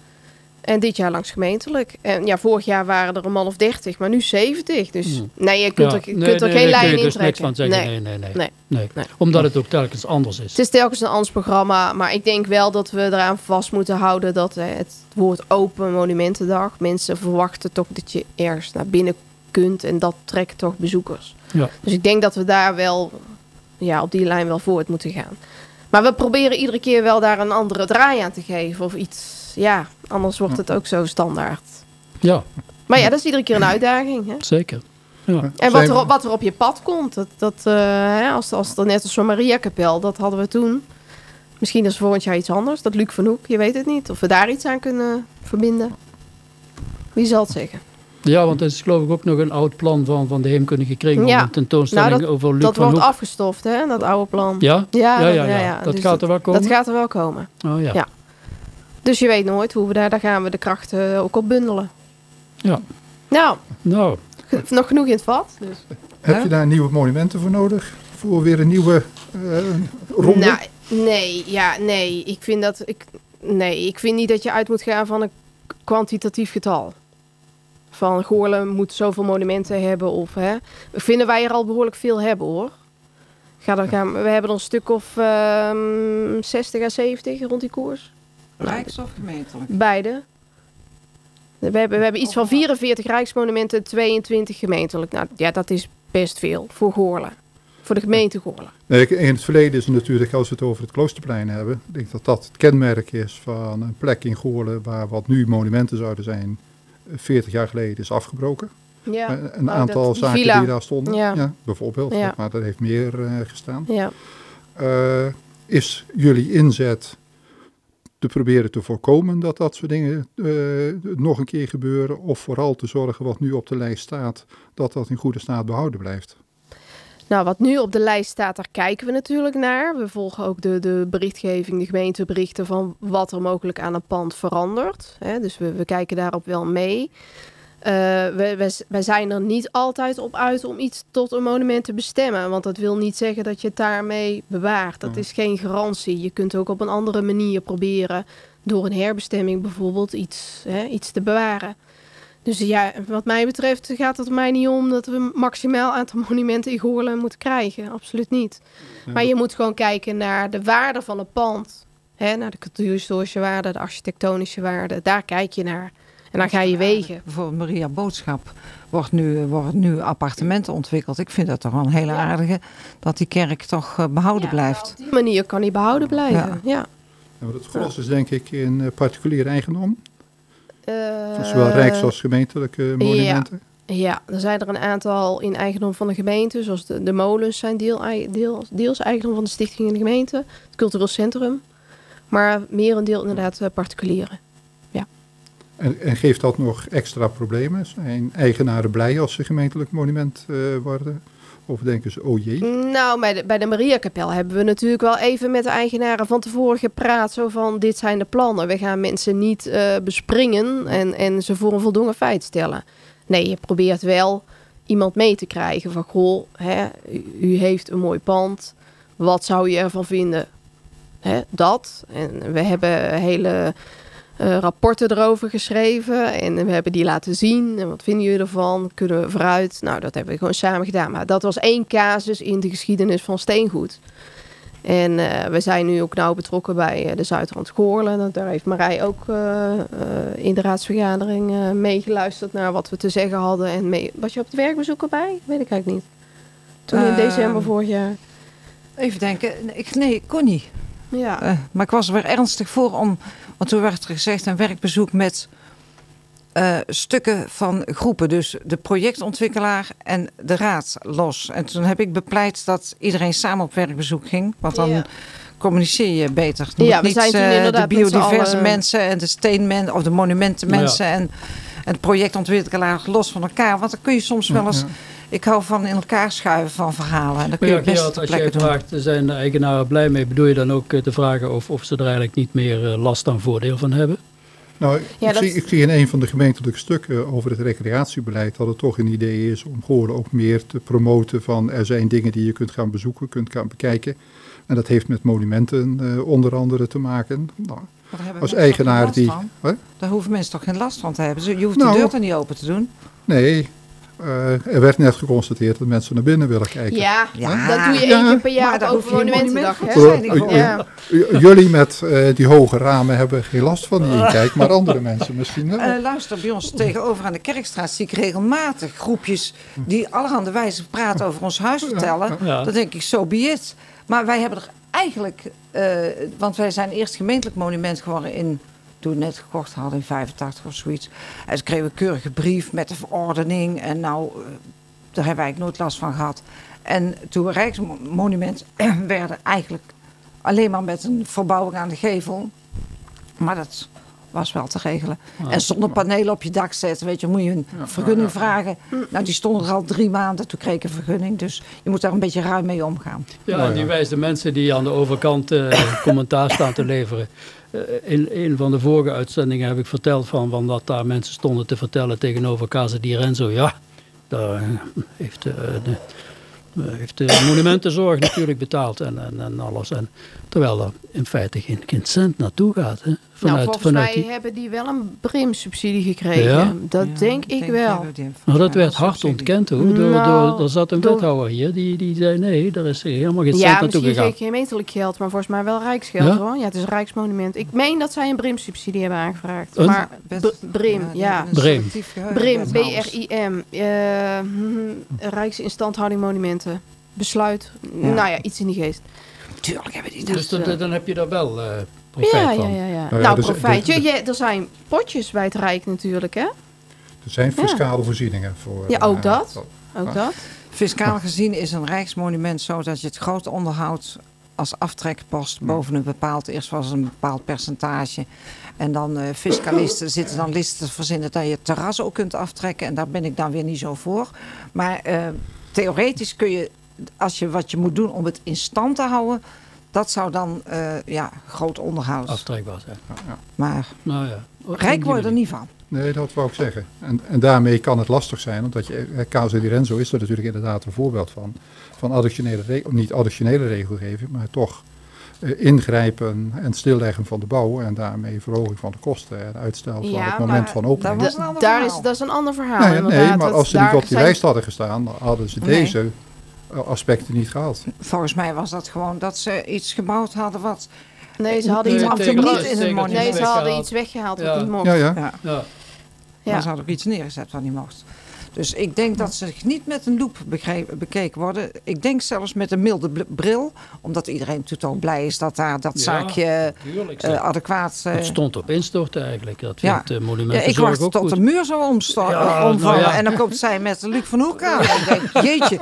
En dit jaar langs gemeentelijk. En ja, vorig jaar waren er een man of 30, maar nu 70. Dus Hmm. nee, je kunt Ja. er, je Nee, kunt er nee, geen lijn je in dus niks trekken. van zeggen. Nee. Nee, nee, nee. Omdat het ook telkens anders is. Het is telkens een anders programma, maar ik denk wel dat we eraan vast moeten houden dat eh, het woord open monumentendag. Mensen verwachten toch dat je ergens naar binnen kunt en dat trekt toch bezoekers. Ja. Dus ik denk dat we daar wel ja, op die lijn wel voort moeten gaan. Maar we proberen iedere keer wel daar een andere draai aan te geven of iets. Ja, anders wordt het ook zo standaard. Ja, Maar ja, dat is iedere keer een uitdaging. Hè? zeker. Ja. En wat er, op, wat er op je pad komt, dat, dat, eh, hè, als, als het net als zo'n Mariakapel, dat hadden we toen. Misschien is volgend jaar iets anders. Dat Luc van Hoek, je weet het niet. Of we daar iets aan kunnen verbinden. Wie zal het zeggen? Ja, want er is geloof ik ook nog een oud plan van, van de Heemkundige Kring. om Ja. een tentoonstelling Nou, over Luc dat van wordt Hoek. afgestoft, hè, dat oude plan. Ja? Ja, ja, dat- ja, ja. ja, ja. Dat Dus gaat er wel komen? Dat gaat er wel komen. Oh ja. Dus je weet nooit hoe we daar, daar gaan we de krachten ook op bundelen. Ja. Nou, Nou, nog genoeg in het vat. Dus. Heb Ja? je daar nieuwe monumenten voor nodig? Voor weer een nieuwe eh, ronde? Nou, nee, ja, nee. Ik vind dat ik. Nee, ik vind niet dat je uit moet gaan van een kwantitatief getal. Van Goorlen moet zoveel monumenten hebben. Of, hè. Vinden wij er al behoorlijk veel hebben hoor. Ga dan gaan, we hebben een stuk of ehm 60 à 70 rond die koers. Rijks of gemeentelijk? Beide. We hebben, we hebben iets van 44 rijksmonumenten, 22 gemeentelijk. Nou ja, dat is best veel voor Goorlen. Voor de gemeente Goorlen. Nee, in het verleden is het natuurlijk, als we het over het Kloosterplein hebben, ik denk dat dat het kenmerk is van een plek in Goorlen waar wat nu monumenten zouden zijn, eh, 40 jaar geleden is afgebroken. Ja, Eh, een nou, aantal dat- zaken villa. die daar stonden, Ja. ja. bijvoorbeeld, Ja. maar er heeft meer eh, gestaan. Ja. Eh, is jullie inzet te proberen te voorkomen dat dat soort dingen eh, nog een keer gebeuren, of vooral te zorgen wat nu op de lijst staat, dat dat in goede staat behouden blijft? Nou, wat nu op de lijst staat, daar kijken we natuurlijk naar. We volgen ook de, de berichtgeving, de gemeenteberichten van wat er mogelijk aan een pand verandert. Hè, dus we, we kijken daarop wel mee. Eh, we, we, wij zijn er niet altijd op uit om iets tot een monument te bestemmen. Want dat wil niet zeggen dat je het daarmee bewaart. Dat Ja. is geen garantie. Je kunt ook op een andere manier proberen, door een herbestemming bijvoorbeeld, iets, hè, iets te bewaren. Dus ja, wat mij betreft gaat het er mij niet om dat we een maximaal aantal monumenten in Goorlen moeten krijgen. Absoluut niet. Maar je moet gewoon kijken naar de waarde van een pand. Hè, naar de cultuurhistorische waarde, de architectonische waarde. Daar kijk je naar. En dan ga je wegen. Bijvoorbeeld Maria Boodschap wordt nu, wordt nu appartementen ontwikkeld. Ik vind dat toch wel een hele aardige dat die kerk toch eh, behouden blijft. Op die manier kan die behouden blijven. Ja. Ja. Het gros is denk ik in eh, particulier eigendom, Eh, zowel rijks- als gemeentelijke monumenten. Ja, er zijn er een aantal in eigendom van de gemeente. Zoals de, de molens zijn deel, deel, deels eigendom van de stichting en de gemeente. Het cultureel centrum. Maar merendeel inderdaad eh, particulieren. En, en geeft dat nog extra problemen? Zijn eigenaren blij als ze gemeentelijk monument eh, worden? Of denken ze, oh jee? Nou, bij de, bij de Mariakapel hebben we natuurlijk wel even met de eigenaren van tevoren gepraat. Zo van, dit zijn de plannen. We gaan mensen niet eh, bespringen en, en ze voor een voldongen feit stellen. Nee, je probeert wel iemand mee te krijgen van, goh, hè, u, heeft een mooi pand. Wat zou je ervan vinden? Hè, dat. En we hebben hele eh, rapporten erover geschreven. En we hebben die laten zien. En wat vinden jullie ervan? Kunnen we vooruit? Nou, dat hebben we gewoon samen gedaan. Maar dat was één casus in de geschiedenis van Steengoed. En eh, we zijn nu ook nauw betrokken bij eh, de Zuidrand Goorlen. Nou, Daar heeft Marij ook in de raadsvergadering meegeluisterd naar wat we te zeggen hadden. En mee... Was je op het werkbezoek erbij? Weet ik eigenlijk niet. Toen in Ehm, december vorig jaar. Even denken, ik, nee, ik kon niet. Ja. Maar ik was er weer ernstig voor om. Want toen werd er gezegd een werkbezoek met eh, stukken van groepen. Dus de projectontwikkelaar en de raad los. En toen heb ik bepleit dat iedereen samen op werkbezoek ging. Want dan Ja. communiceer je beter. Je Ja, we zijn toen eh, inderdaad de biodiverse mensen en de steenmensen of de monumentenmensen en, en het projectontwikkelaar los van elkaar. Want dan kun je soms wel eens. Ja. Ik hou van in elkaar schuiven van verhalen. En dan kun je ja, best Gerard, als jij vraagt, zijn de eigenaren blij mee? Bedoel je dan ook eh, te vragen of, of ze er eigenlijk niet meer eh, last dan voordeel van hebben? Nou, Ja, ik, dat- zie, ik zie in een van de gemeentelijke stukken over het recreatiebeleid dat het toch een idee is om Goorlen ook meer te promoten van er zijn dingen die je kunt gaan bezoeken, kunt gaan bekijken. En dat heeft met monumenten eh, onder andere te maken. Nou, als eigenaar die... Daar hoeven mensen toch geen last van te hebben. Je hoeft Nou. de deur er niet open te doen. Nee, eh, er werd net geconstateerd dat mensen naar binnen willen kijken. Ja, Ja. dat doe je Ja. één keer per jaar je geen Monumentendag. Jullie met eh, die hoge ramen hebben geen last van die inkijk, maar andere mensen misschien wel. Eh, luister, bij ons tegenover aan de Kerkstraat zie ik regelmatig groepjes die allerhande wijze praten over ons huis vertellen. Ja. Dan denk ik, zo so be it. Maar wij hebben er eigenlijk, eh, want wij zijn eerst gemeentelijk monument geworden in, toen net gekocht hadden in 85 of zoiets. En ze kregen we een keurige brief met de verordening en nou, eh, daar hebben wij eigenlijk nooit last van gehad. En toen we Rijksmonument werden eigenlijk alleen maar met een verbouwing aan de gevel. Maar dat was wel te regelen. Ah. En zonnepanelen op je dak zetten, weet je, moet je een vergunning vragen. Nou, die stonden er al drie maanden, toen kreeg ik een vergunning. Dus je moet daar een beetje ruim mee omgaan. Ja, en die wijze mensen die aan de overkant eh, commentaar staan te leveren. Eh, in een van de vorige uitzendingen heb ik verteld van, van dat daar mensen stonden te vertellen tegenover Casa di Renzo. Ja, daar eh, heeft, eh, de, eh, heeft de monumentenzorg natuurlijk betaald en, en, en alles. En, terwijl er in feite geen, geen cent naartoe gaat. Hè, vanuit, nou, volgens vanuit mij die, hebben die wel een BRIM-subsidie gekregen. Ja? Dat Ja, denk ik wel. nou, dat ja, werd hard subsidie. ontkend hoor. Door, Nou, door, er zat een door- wethouder hier die, die zei nee, daar is helemaal geen cent Ja, naartoe misschien gegaan. geen gemeentelijk geld, maar volgens mij wel rijksgeld Ja? hoor. Ja, het is een rijksmonument. Ik meen dat zij een BRIM-subsidie hebben aangevraagd. Een? Maar Best- B- BRIM, ja. Brim. selectief geheugen, BRIM, wethouders. B-R-I-M. eh, hm, Rijksinstandhouding monumenten. Besluit. Ja. Nou ja, iets in die geest. Tuurlijk hebben die dat. Dus dan, eh, dan heb je daar wel eh profijt Ja, ja, van. ja, ja. ja, Nou, dus- profijt. dus- Je, je- er zijn potjes bij het Rijk natuurlijk, hè? Er zijn fiscale voorzieningen voor. Ja, ook dat. Ook Ah. dat. Fiscaal gezien is een rijksmonument zo dat je het grote onderhoud als aftrekpost boven een bepaald, eerst was een bepaald percentage. En dan eh, fiscalisten zitten dan listen te verzinnen dat je het terras ook kunt aftrekken. En daar ben ik dan weer niet zo voor. Maar eh, theoretisch kun je, als je wat je moet doen om het in stand te houden, dat zou dan eh, ja, groot onderhoud. Aftrekbaar zijn. Maar Nou ja. Rijk die word je er niet van. Nee, dat wou ik zeggen. En, en daarmee kan het lastig zijn, omdat je, eh, Casa di Renzo is er natuurlijk inderdaad een voorbeeld van. Van additionele, niet additionele regelgeving, maar toch eh, ingrijpen en stilleggen van de bouw. En daarmee verhoging van de kosten en uitstel van Ja, het moment van opening. Dat was Da- een ander daar is, dat is een ander verhaal. Nee, maar Dat- als ze niet op die zijn- lijst hadden gestaan, dan hadden ze Nee. deze eh, aspecten niet gehad. Volgens mij was dat gewoon dat ze iets gebouwd hadden wat. Nee, ze hadden iets, in monument. nee, ze hadden weggehaald. iets weggehaald Ja. wat niet mocht. Ja, ja. Ja. Ja. Ja. Dan zou er ook iets neergezet wat niet mocht. Dus ik denk dat ze niet met een loep bekeken worden. Ik denk zelfs met een milde bril. Omdat iedereen natuurlijk al blij is dat daar dat Ja, zaakje eh, adequaat... eh, het stond op instorten eigenlijk. Dat Ja. vindt de ja, ik wacht ook tot goed. de muur zou Ja, eh, omvallen. nou ja. En dan komt zij met Luc van Hoek aan. Ik denk, jeetje.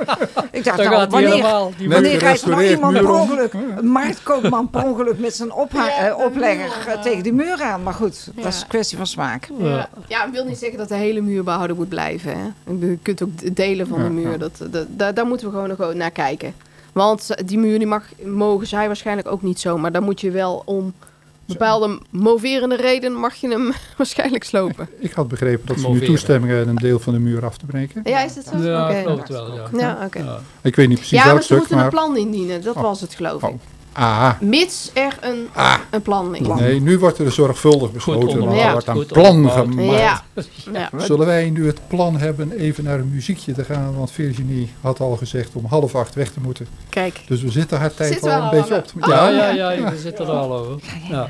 Ik dacht hij wanneer, wanneer rijdt nou iemand per ongeluk... Een marktkoopman per ongeluk met zijn eh, oplegger eh, tegen die muur aan. Maar goed, dat is een kwestie van smaak. Ja. ja, ik wil niet zeggen dat de hele muur behouden moet blijven. Hè. Ik Je kunt ook delen van de Ja, muur. ja. Dat, dat, daar, daar moeten we gewoon nog naar kijken. Want die muur die mag, mogen zij waarschijnlijk ook niet zo. Maar dan moet je wel om bepaalde moverende reden mag je hem waarschijnlijk slopen. Ik had begrepen dat ze nu toestemmen een deel van de muur af te breken. Ja, is dat zo? Ja, Oké. ik geloof het wel, ja. Ja, oké. Ja. Ik weet niet precies Ja, welk maar ze stuk, moeten maar... een plan indienen. Dat Oh. was het, geloof ik. Oh. Ah, Mits er een, een plan. Plan. nee, nu wordt er zorgvuldig besloten. Er Ja. wordt een plan gemaakt. Ja. ja. Zullen wij nu het plan hebben even naar een muziekje te gaan? Want Virginie had al gezegd om half acht weg te moeten. Kijk. Dus we zitten haar tijd Zitten al een al beetje op. te- de- Ja, ja, ja, we zitten er al over. Ja.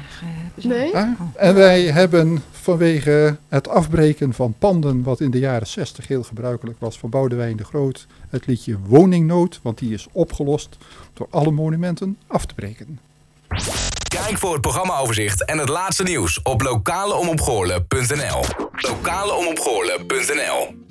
Nee? Ah, En wij hebben vanwege het afbreken van panden, wat in de jaren 60 heel gebruikelijk was, van Boudewijn de Groot, het liedje Woningnood, want die is opgelost door alle monumenten af te breken. Kijk voor het programmaoverzicht en het laatste nieuws op lokaleomopgoorlen.nl. Lokaleomopgoorlen.nl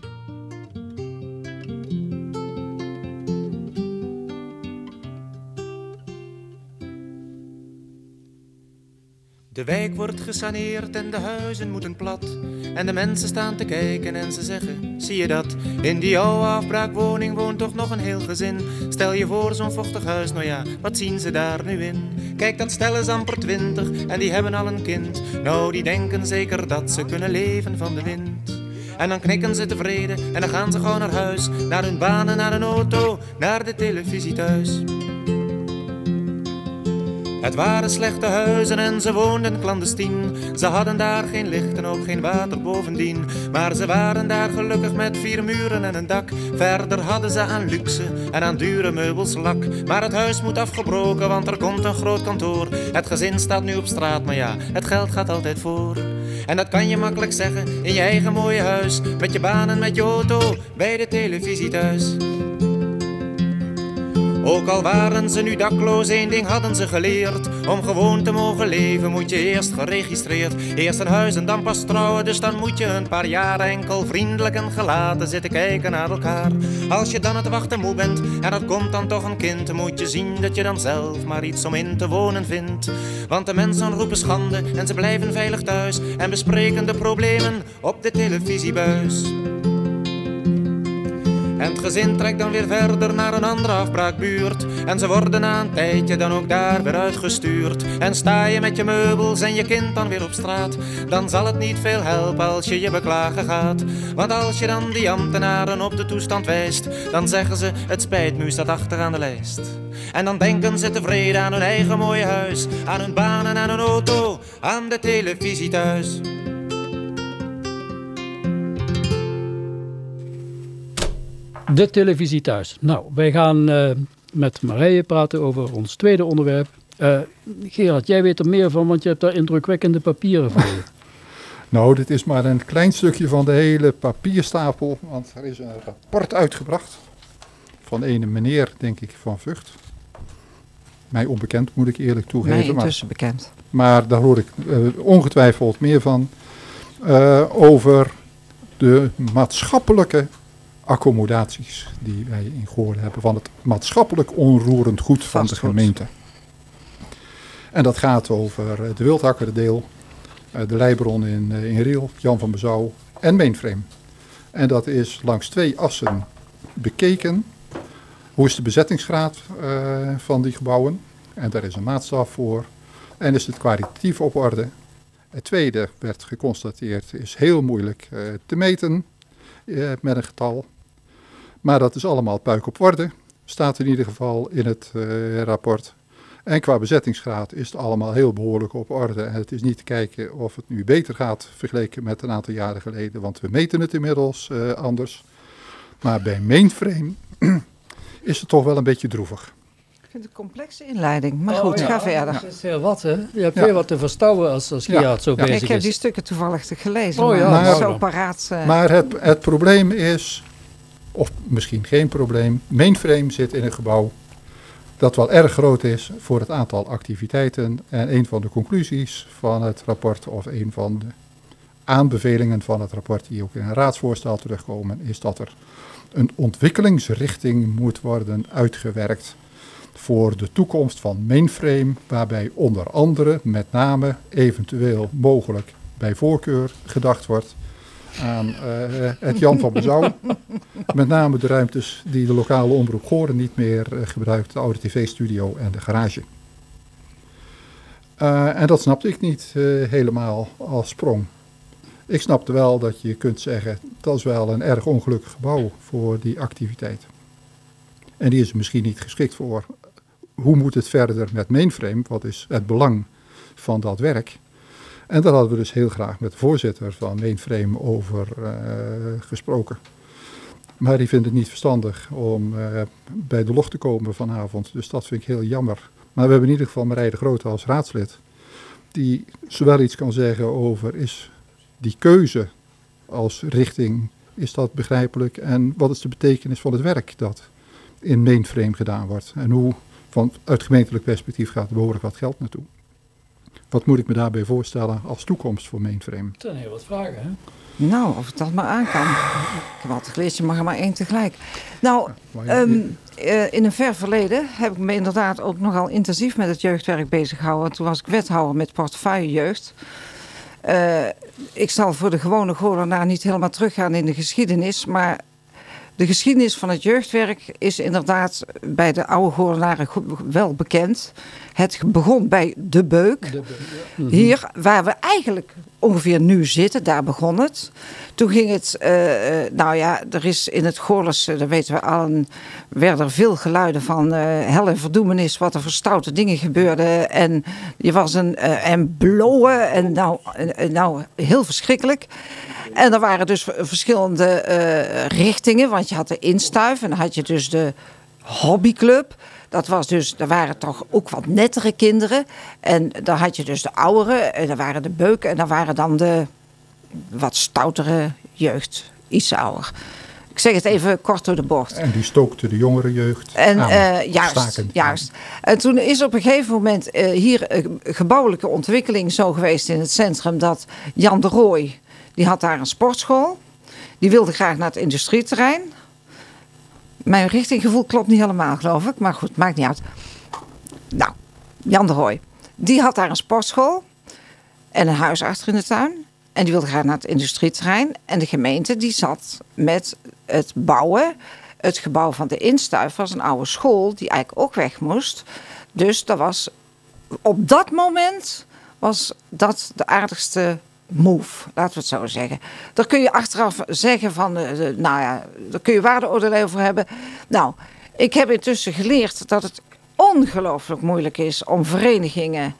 De wijk wordt gesaneerd en de huizen moeten plat. En de mensen staan te kijken en ze zeggen, zie je dat? In die oude afbraakwoning woont toch nog een heel gezin. Stel je voor zo'n vochtig huis, nou ja, wat zien ze daar nu in? Kijk, dat stel is amper twintig en die hebben al een kind. Nou, die denken zeker dat ze kunnen leven van de wind. En dan knikken ze tevreden en dan gaan ze gewoon naar huis. Naar hun banen, naar een auto, naar de televisie thuis. Het waren slechte huizen en ze woonden clandestien. Ze hadden daar geen licht en ook geen water bovendien. Maar ze waren daar gelukkig met vier muren en een dak. Verder hadden ze aan luxe en aan dure meubels lak. Maar het huis moet afgebroken, want er komt een groot kantoor. Het gezin staat nu op straat, maar ja, het geld gaat altijd voor. En dat kan je makkelijk zeggen in je eigen mooie huis. Met je baan en met je auto bij de televisie thuis. Ook al waren ze nu dakloos, één ding hadden ze geleerd. Om gewoon te mogen leven moet je eerst geregistreerd. Eerst een huis en dan pas trouwen, dus dan moet je een paar jaar enkel vriendelijk en gelaten zitten kijken naar elkaar. Als je dan het wachten moe bent en er komt dan toch een kind, moet je zien dat je dan zelf maar iets om in te wonen vindt. Want de mensen roepen schande en ze blijven veilig thuis en bespreken de problemen op de televisiebuis. En het gezin trekt dan weer verder naar een andere afbraakbuurt. En ze worden na een tijdje dan ook daar weer uitgestuurd. En sta je met je meubels en je kind dan weer op straat, dan zal het niet veel helpen als je je beklagen gaat. Want als je dan die ambtenaren op de toestand wijst, dan zeggen ze: Het spijt me, staat achteraan de lijst. En dan denken ze tevreden aan hun eigen mooie huis, aan hun baan en aan hun auto, aan de televisie thuis. De televisie thuis. Nou, wij gaan eh, met Marije praten over ons tweede onderwerp. Eh, Gerard, jij weet er meer van, want je hebt daar indrukwekkende papieren voor je. Nou, dit is maar een klein stukje van de hele papierstapel, want er is een rapport uitgebracht van een meneer, denk ik, van Vught. Mij onbekend, moet ik eerlijk Mij toegeven. Maar, intussen bekend. maar daar hoor ik eh, ongetwijfeld meer van. eh, over de maatschappelijke accommodaties die wij in Goorlen hebben. Van het maatschappelijk onroerend goed van de gemeente. En dat gaat over eh, de Wildhakkerdeel, eh, de Leibron in, eh, in Riel, Jan van Bezouw en Mainframe. En dat is langs twee assen bekeken. Hoe is de bezettingsgraad van die gebouwen? En daar is een maatstaf voor. En is het kwalitatief op orde? Het tweede werd geconstateerd is heel moeilijk te meten met een getal. Maar dat is allemaal puik op orde. Staat in ieder geval in het eh, rapport. En qua bezettingsgraad is het allemaal heel behoorlijk op orde. En het is niet te kijken of het nu beter gaat vergeleken met een aantal jaren geleden. Want we meten het inmiddels eh, anders. Maar bij mainframe is het toch wel een beetje droevig. Ik vind het een complexe inleiding. Maar goed, ga verder. Dat is heel wat, hè? Je hebt Ja. heel wat te verstouwen als, als Ja. Gerard zo Ja. bezig Ik heb is. die stukken toevallig gelezen. Oh maar ja, Maar- zo paraat. eh, Maar het, het probleem is, of misschien geen probleem, mainframe zit in een gebouw dat wel erg groot is voor het aantal activiteiten. En een van de conclusies van het rapport, of een van de aanbevelingen van het rapport, die ook in een raadsvoorstel terugkomen, is dat er een ontwikkelingsrichting moet worden uitgewerkt voor de toekomst van mainframe, waarbij onder andere met name eventueel mogelijk bij voorkeur gedacht wordt aan eh, het Jan van Bezouw. Met name de ruimtes die de lokale omroep Goren niet meer eh, gebruikt, de oude tv-studio en de garage. Eh, en dat snapte ik niet helemaal als sprong. Ik snapte wel dat je kunt zeggen, dat is wel een erg ongelukkig gebouw voor die activiteit. En die is er misschien niet geschikt voor. Hoe moet het verder met mainframe? Wat is het belang van dat werk? En daar hadden we dus heel graag met de voorzitter van Mainframe over eh, gesproken. Maar die vindt het niet verstandig om eh, bij de log te komen vanavond. Dus dat vind ik heel jammer. Maar we hebben in ieder geval Marije de Grote als raadslid. Die zowel iets kan zeggen over is die keuze als richting, is dat begrijpelijk? En wat is de betekenis van het werk dat in Mainframe gedaan wordt? En hoe van uit gemeentelijk perspectief gaat er behoorlijk wat geld naartoe? Wat moet ik me daarbij voorstellen als toekomst voor mainframe? Dat zijn heel wat vragen, hè? Nou, of het dat maar aan kan. Ik heb altijd geleerd, je mag er maar één tegelijk. Nou, ehm, eh, in een ver verleden heb ik me inderdaad ook nogal intensief met het jeugdwerk bezig gehouden. Toen was ik wethouder met portefeuille jeugd. Eh, ik zal voor de gewone Goorlenaar niet helemaal teruggaan in de geschiedenis, maar de geschiedenis van het jeugdwerk is inderdaad bij de oude Goorlenaren go- wel bekend. Het begon bij De Beuk. De- ja. Mhm. Hier, waar we eigenlijk ongeveer nu zitten, daar begon het. Toen ging het, eh, eh, nou ja, er is in het Goorles, eh, dat weten we allen, werden er veel geluiden van eh, hel en verdoemenis, wat er voor stoute dingen gebeurden. En je was een, en blowen, en nou, nou, heel verschrikkelijk. En er waren dus verschillende richtingen, want je had de instuif en dan had je dus de hobbyclub. Dat was dus, er waren toch ook wat nettere kinderen. En dan had je dus de ouderen, en dan waren de beuken, en dan waren dan de wat stoutere jeugd, iets ouder. Ik zeg het even kort door de bocht. En die stookte de jongere jeugd En aan, eh, juist, stakend. juist. En toen is op een gegeven moment eh, hier eh, gebouwelijke ontwikkeling zo geweest in het centrum dat Jan de Rooij, die had daar een sportschool. Die wilde graag naar het industrieterrein. Mijn richtinggevoel klopt niet helemaal, geloof ik. Maar goed, maakt niet uit. Nou, Jan de Rooij. Die had daar een sportschool en een huis achter in de tuin. En die wilde graag naar het industrieterrein. En de gemeente die zat met het bouwen. Het gebouw van de Instuif was een oude school die eigenlijk ook weg moest. Dus dat was op dat moment was dat de aardigste move, laten we het zo zeggen. Daar kun je achteraf zeggen van, eh, nou ja, daar kun je waardeoordeel over hebben. Nou, ik heb intussen geleerd dat het ongelooflijk moeilijk is om verenigingen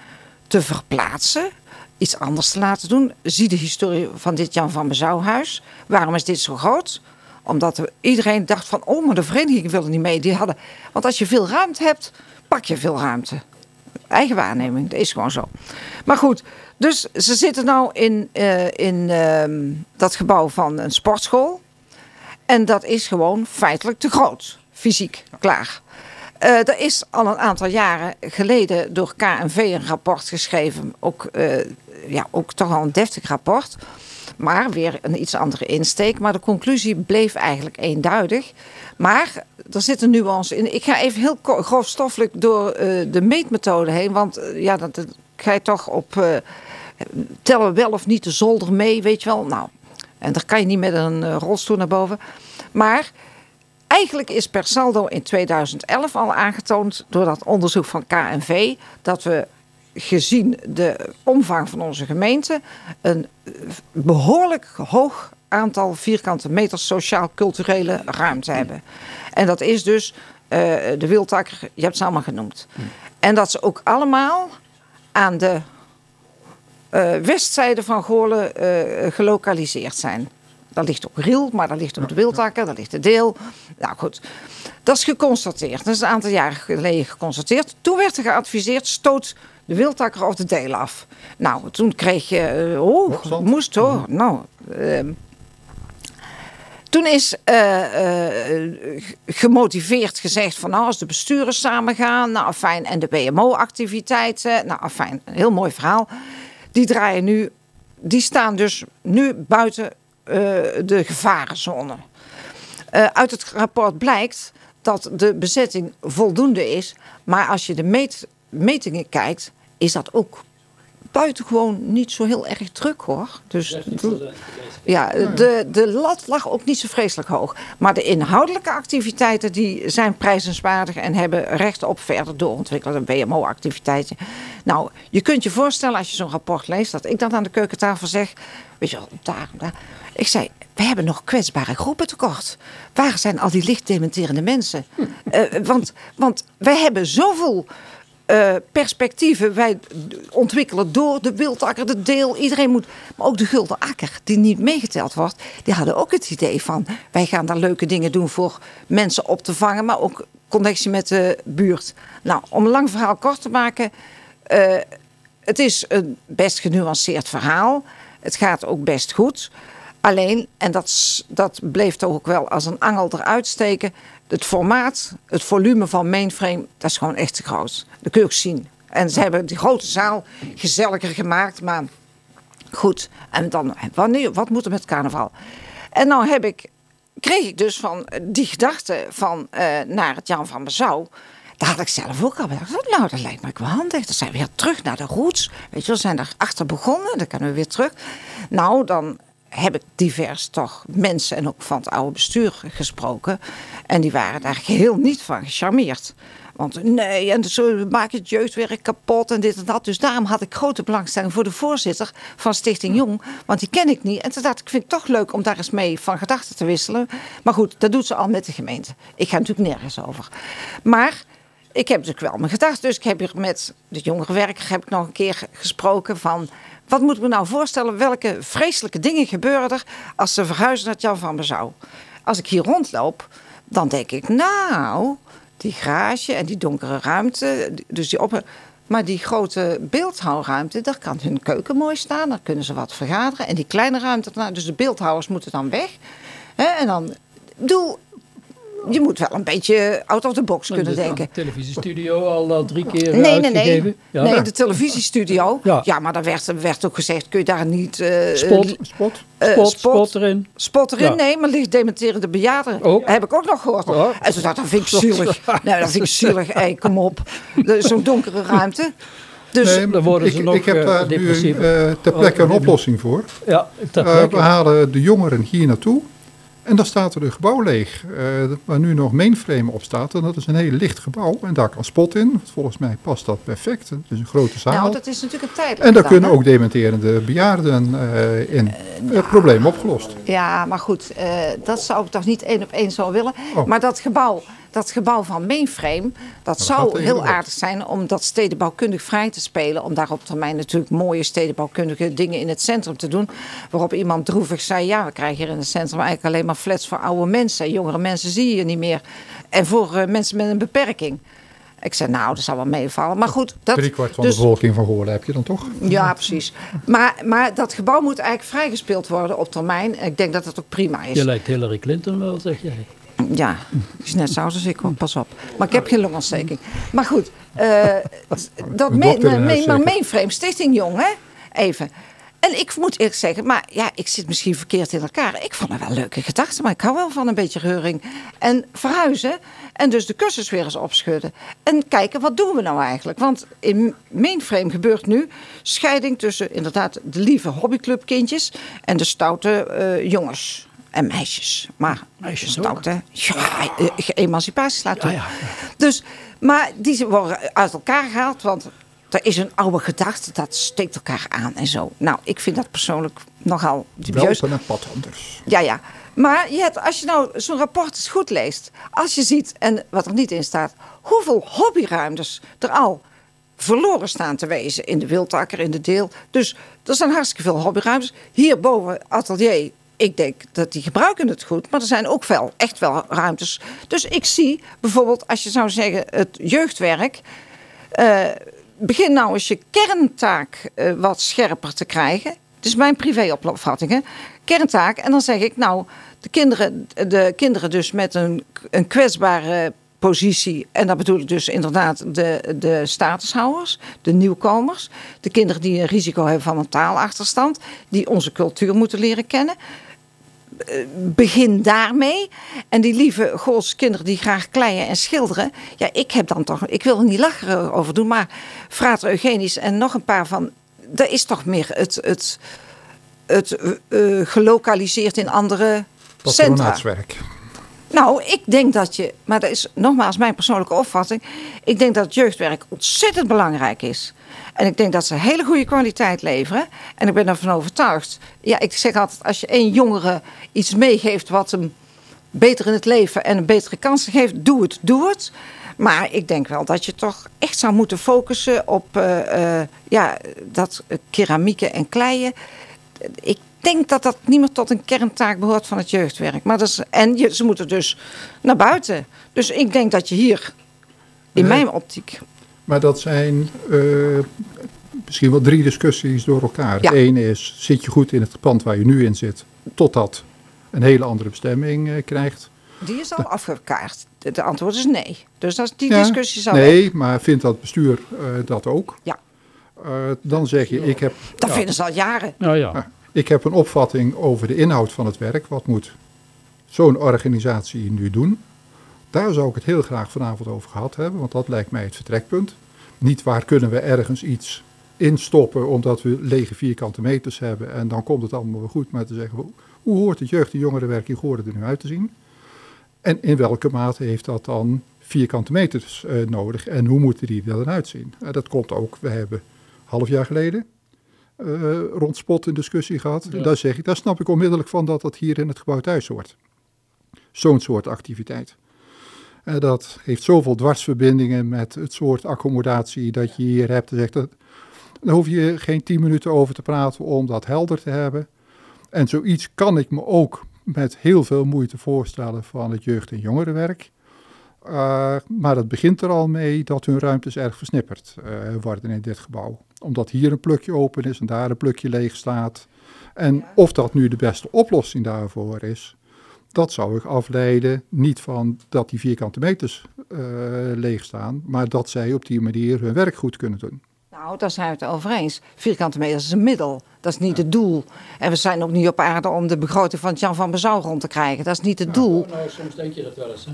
te verplaatsen. Iets anders te laten doen. Zie de historie van dit Jan van Bezouwhuis. Waarom is dit zo groot? Omdat er- iedereen dacht van, oh, maar de vereniging wilde niet mee. Die hadden, want als je veel ruimte hebt, pak je veel ruimte. Eigen waarneming, dat is gewoon zo. Maar goed, dus ze zitten nou in, eh, in ehm, dat gebouw van een sportschool. En dat is gewoon feitelijk te groot. Fysiek, klaar. Eh, er is al een aantal jaren geleden door KNV een rapport geschreven. Ook, eh, ja, ook toch al een deftig rapport. Maar weer een iets andere insteek. Maar de conclusie bleef eigenlijk eenduidig. Maar er zit een nuance in. Ik ga even heel grofstoffelijk door de meetmethode heen. Want ja, dat, ga je toch op... tellen we wel of niet de zolder mee, weet je wel. Nou, en daar kan je niet met een eh, rolstoel naar boven. Maar eigenlijk is per saldo in 2011 al aangetoond door dat onderzoek van KNV dat we gezien de omvang van onze gemeente een eh, behoorlijk hoog aantal vierkante meters sociaal-culturele ruimte hebben. En dat is dus eh, de wildtakker, je hebt ze allemaal genoemd. En dat ze ook allemaal aan de westzijde van Goorlen eh, gelokaliseerd zijn. Daar ligt ook Riel, maar daar ligt ook de Wildtakker, daar ligt de Deel. Nou goed, dat is geconstateerd. Dat is een aantal jaren geleden geconstateerd. Toen werd er geadviseerd, stoot de Wildtakker of de Deel af. Nou, toen kreeg je, eh, oh, moest hoor. Nou, ehm, toen is eh, eh, gemotiveerd gezegd van nou, als de besturen samen gaan, nou fijn, en de BMO-activiteiten, nou fijn, een heel mooi verhaal. Die draaien nu, die staan dus nu buiten eh, de gevarenzone. Eh, uit het rapport blijkt dat de bezetting voldoende is, maar als je de metingen kijkt, is dat ook buitengewoon niet zo heel erg druk hoor. Dus ja, de, de lat lag ook niet zo vreselijk hoog. Maar de inhoudelijke activiteiten die zijn prijzenswaardig en hebben recht op verder doorontwikkelde BMO-activiteiten. Nou, je kunt je voorstellen als je zo'n rapport leest dat ik dan aan de keukentafel zeg, weet je wel, daar, daar. Ik zei, we hebben nog kwetsbare groepen tekort. Waar zijn al die lichtdementerende mensen? Eh, want, want wij hebben zoveel eh, perspectieven. Wij ontwikkelen door de wildakker, de deel. Iedereen moet. Maar ook de gulden akker, die niet meegeteld wordt. Die hadden ook het idee van. Wij gaan daar leuke dingen doen voor mensen op te vangen. Maar ook connectie met de buurt. Nou, om een lang verhaal kort te maken. eh, het is een best genuanceerd verhaal. Het gaat ook best goed. Alleen, en dat, dat bleef toch ook wel als een angel eruit steken. Het formaat, het volume van mainframe, dat is gewoon echt te groot. Dat kun je ook zien. En ze hebben die grote zaal gezelliger gemaakt, maar goed. En dan, wanneer, wat moet er met carnaval? En nou heb ik, kreeg ik dus van die gedachte van eh, naar het Jan van Bezouw. Daar had ik zelf ook al bedacht. Nou, dat lijkt me ook wel handig. Dan zijn we weer terug naar de roots. Weet je, we zijn daar achter begonnen. Dan kunnen we weer terug. Nou, dan heb ik divers toch mensen en ook van het oude bestuur gesproken. En die waren daar geheel niet van gecharmeerd. Want nee, en zo maak je het jeugdwerk kapot en dit en dat. Dus daarom had ik grote belangstelling voor de voorzitter van Stichting Jong. Want die ken ik niet. En dacht ik, vind ik toch leuk om daar eens mee van gedachten te wisselen. Maar goed, dat doet ze al met de gemeente. Ik ga natuurlijk nergens over. Maar ik heb natuurlijk wel mijn gedachten. Dus ik heb hier met de jongerenwerker heb ik nog een keer gesproken van... Wat moet ik me nou voorstellen? Welke vreselijke dingen gebeuren er als ze verhuizen naar Jan van Bezouw? Als ik hier rondloop, dan denk ik, nou, die garage en die donkere ruimte, dus die op, maar die grote beeldhouwruimte, daar kan hun keuken mooi staan, daar kunnen ze wat vergaderen. En die kleine ruimte, nou, dus de beeldhouwers moeten dan weg. En dan bedoel, je moet wel een beetje out of the box kunnen Dus, denken. De televisiestudio al, al drie keer Nee, nee, nee. Ja. Nee, de televisiestudio. Ja. Ja, maar daar werd, werd ook gezegd, kun je daar niet... eh, Spot. eh, Spot? eh, spot, spot, spot erin. spot erin? Ja. Nee, maar ligt dementerende bejaarden. Oh. Heb ik ook nog gehoord. Ja. En toen dacht ik, dat vind ik zielig. Nee, dat vind ik zielig. Hey, kom op. Zo'n donkere ruimte. Dus Nee, dan worden ze ik, nog, ik heb eh, daar nu eh, ter plekke een oplossing voor. Ja, Eh, we halen de jongeren hier naartoe. En dan staat er een gebouw leeg, eh, waar nu nog mainframe op staat. En dat is een heel licht gebouw. En daar kan spot in. Volgens mij past dat perfect. Het is een grote zaal. nou, dat is natuurlijk een tijdelijk en daar dan, kunnen hè? ook dementerende bejaarden eh, in. Het probleem opgelost. Ja, maar goed, eh, dat zou ik toch niet één op één zo willen. Oh. Maar dat gebouw, dat gebouw van Mainframe, dat zou heel aardig zijn om dat stedenbouwkundig vrij te spelen. Om daar op termijn natuurlijk mooie stedenbouwkundige dingen in het centrum te doen. Waarop iemand droevig zei, ja, we krijgen hier in het centrum eigenlijk alleen maar flats voor oude mensen. Jongere mensen zie je niet meer. En voor eh, mensen met een beperking. Ik zei, nou, dat zou wel meevallen. Maar goed, dat... Drie kwart van dus- de bevolking van Goorlen heb je dan toch? ja, precies. Maar, maar dat gebouw moet eigenlijk vrijgespeeld worden op termijn. En ik denk dat dat ook prima is. Je lijkt Hillary Clinton wel, zeg jij. Ja, is net zo als ik hoor, pas op. Maar ik heb geen longontsteking. Maar goed, eh, dat me, me- maar mainframe, Stichting Jong, hè? Even. En ik moet eerlijk zeggen, maar ja, ik zit misschien verkeerd in elkaar. Ik vond het wel leuke gedachten, maar ik hou wel van een beetje reuring. En verhuizen en dus de kussens weer eens opschudden. En kijken, wat doen we nou eigenlijk? Want in mainframe gebeurt nu scheiding tussen inderdaad de lieve hobbyclubkindjes en de stoute eh, jongens en meisjes. Maar Meisjes ook? stoute, ja, eh, emancipatie. Ja, ja, Dus, maar die worden uit elkaar gehaald, want er is een oude gedachte dat steekt elkaar aan en zo. Nou, ik vind dat persoonlijk nogal dubieus. Welpen en padhanders. Ja, ja. Maar je hebt, als je nou zo'n rapport eens goed leest, als je ziet, en wat er niet in staat, hoeveel hobbyruimtes er al verloren staan te wezen in de Wildakker, in de Deel. Dus er zijn hartstikke veel hobbyruimtes. Hierboven atelier, ik denk dat die gebruiken het goed, maar er zijn ook wel echt wel ruimtes. Dus ik zie bijvoorbeeld, als je zou zeggen, het jeugdwerk. eh, begin nou eens je kerntaak eh, wat scherper te krijgen. Het is mijn privéopvatting. Kerntaak. En dan zeg ik, nou, de kinderen, de kinderen dus met een, een kwetsbare positie. En dat bedoel ik dus inderdaad de, de statushouders, de nieuwkomers. De kinderen die een risico hebben van een taalachterstand. Die onze cultuur moeten leren kennen begin daarmee. En die lieve Goolse kinderen die graag kleien en schilderen. Ja, ik heb dan toch. Ik wil er niet lachen over doen. Maar Frater Eugenisch en nog een paar van. Dat is toch meer het. het het eh, gelokaliseerd in andere centra. Nou, ik denk dat je, maar dat is nogmaals mijn persoonlijke opvatting. Ik denk dat jeugdwerk ontzettend belangrijk is. En ik denk dat ze hele goede kwaliteit leveren. En ik ben ervan overtuigd. Ja, ik zeg altijd, als je één jongere iets meegeeft wat hem beter in het leven en een betere kansen geeft, doe het, doe het. Maar ik denk wel dat je toch echt zou moeten focussen op eh, eh, ja, dat keramieken en kleien. Ik denk dat dat niet meer tot een kerntaak behoort van het jeugdwerk. Maar dat is, en je, ze moeten dus naar buiten. Dus ik denk dat je hier, in Nee. mijn optiek, Maar dat zijn eh, misschien wel drie discussies door elkaar. Ja. Het ene is, zit je goed in het pand waar je nu in zit, totdat een hele andere bestemming eh, krijgt. die is al afgekaart. De, de antwoord is nee. Dus dat, is- die Ja, discussie zou weg. Nee, maar vindt dat bestuur eh, dat ook? Ja. Eh, dan zeg je, ik heb, Dat ja, vinden ze al jaren. Nou ja, ik heb een opvatting over de inhoud van het werk. Wat moet zo'n organisatie nu doen? Daar zou ik het heel graag vanavond over gehad hebben, want dat lijkt mij het vertrekpunt. Niet waar kunnen we ergens iets instoppen omdat we lege vierkante meters hebben en dan komt het allemaal wel goed. Maar te zeggen, hoe- hoort het jeugd- en jongerenwerk in Goorden er nu uit te zien? En in welke mate heeft dat dan vierkante meters eh, nodig en hoe moeten die er dan uitzien? Dat komt ook, we hebben half jaar geleden eh, rond spot een discussie gehad. Ja. Daar zeg ik, daar snap ik onmiddellijk van dat dat hier in het gebouw thuis hoort. Zo'n soort activiteit. Eh, dat heeft zoveel dwarsverbindingen met het soort accommodatie dat je hier hebt. Zegt dat, daar hoef je geen tien minuten over te praten om dat helder te hebben. En zoiets kan ik me ook met heel veel moeite voorstellen van het jeugd- en jongerenwerk. Uh, maar dat begint er al mee dat hun ruimtes erg versnipperd uh, worden in dit gebouw. Omdat hier een plukje open is en daar een plukje leeg staat. En of dat nu de beste oplossing daarvoor is, Dat zou ik afleiden, niet van dat die vierkante meters uh, leeg staan, maar dat zij op die manier hun werk goed kunnen doen. Nou, daar zijn we het over eens. Vierkante meters is een middel. Dat is niet het doel. En we zijn ook niet op aarde om de begroting van Jan van Bezouw rond te krijgen. Dat is niet het doel. Nou, soms denk je dat wel eens, hè?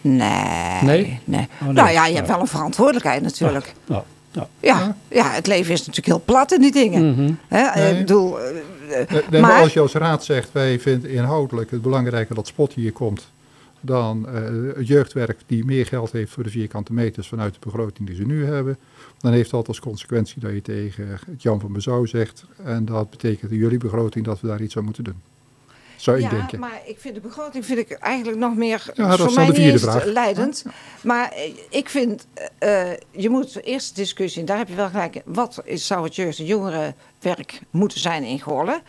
Nee. Nee? nee. Oh, nee. Nou ja, je hebt wel een verantwoordelijkheid natuurlijk. Ja. Ja. Ja, ja, het leven is natuurlijk heel plat in die dingen. Hè? Nee. Ik bedoel, eh, Nee, nee, maar als je als raad zegt, wij vinden inhoudelijk het belangrijker dat Spot hier komt dan eh, het jeugdwerk die meer geld heeft voor de vierkante meters vanuit de begroting die ze nu hebben, dan heeft dat als consequentie dat je tegen het Jan van Bezouw zegt en dat betekent in jullie begroting dat we daar iets aan moeten doen. Zou ik ja, denken. maar ik vind de begroting vind ik eigenlijk nog meer Ja, dat voor mij de vierde vraag. leidend. Maar eh, ik vind, eh, je moet eerst de discussie, en daar heb je wel gelijk, in, wat is, zou het jeugd- en jongerenwerk moeten zijn in Goorlen?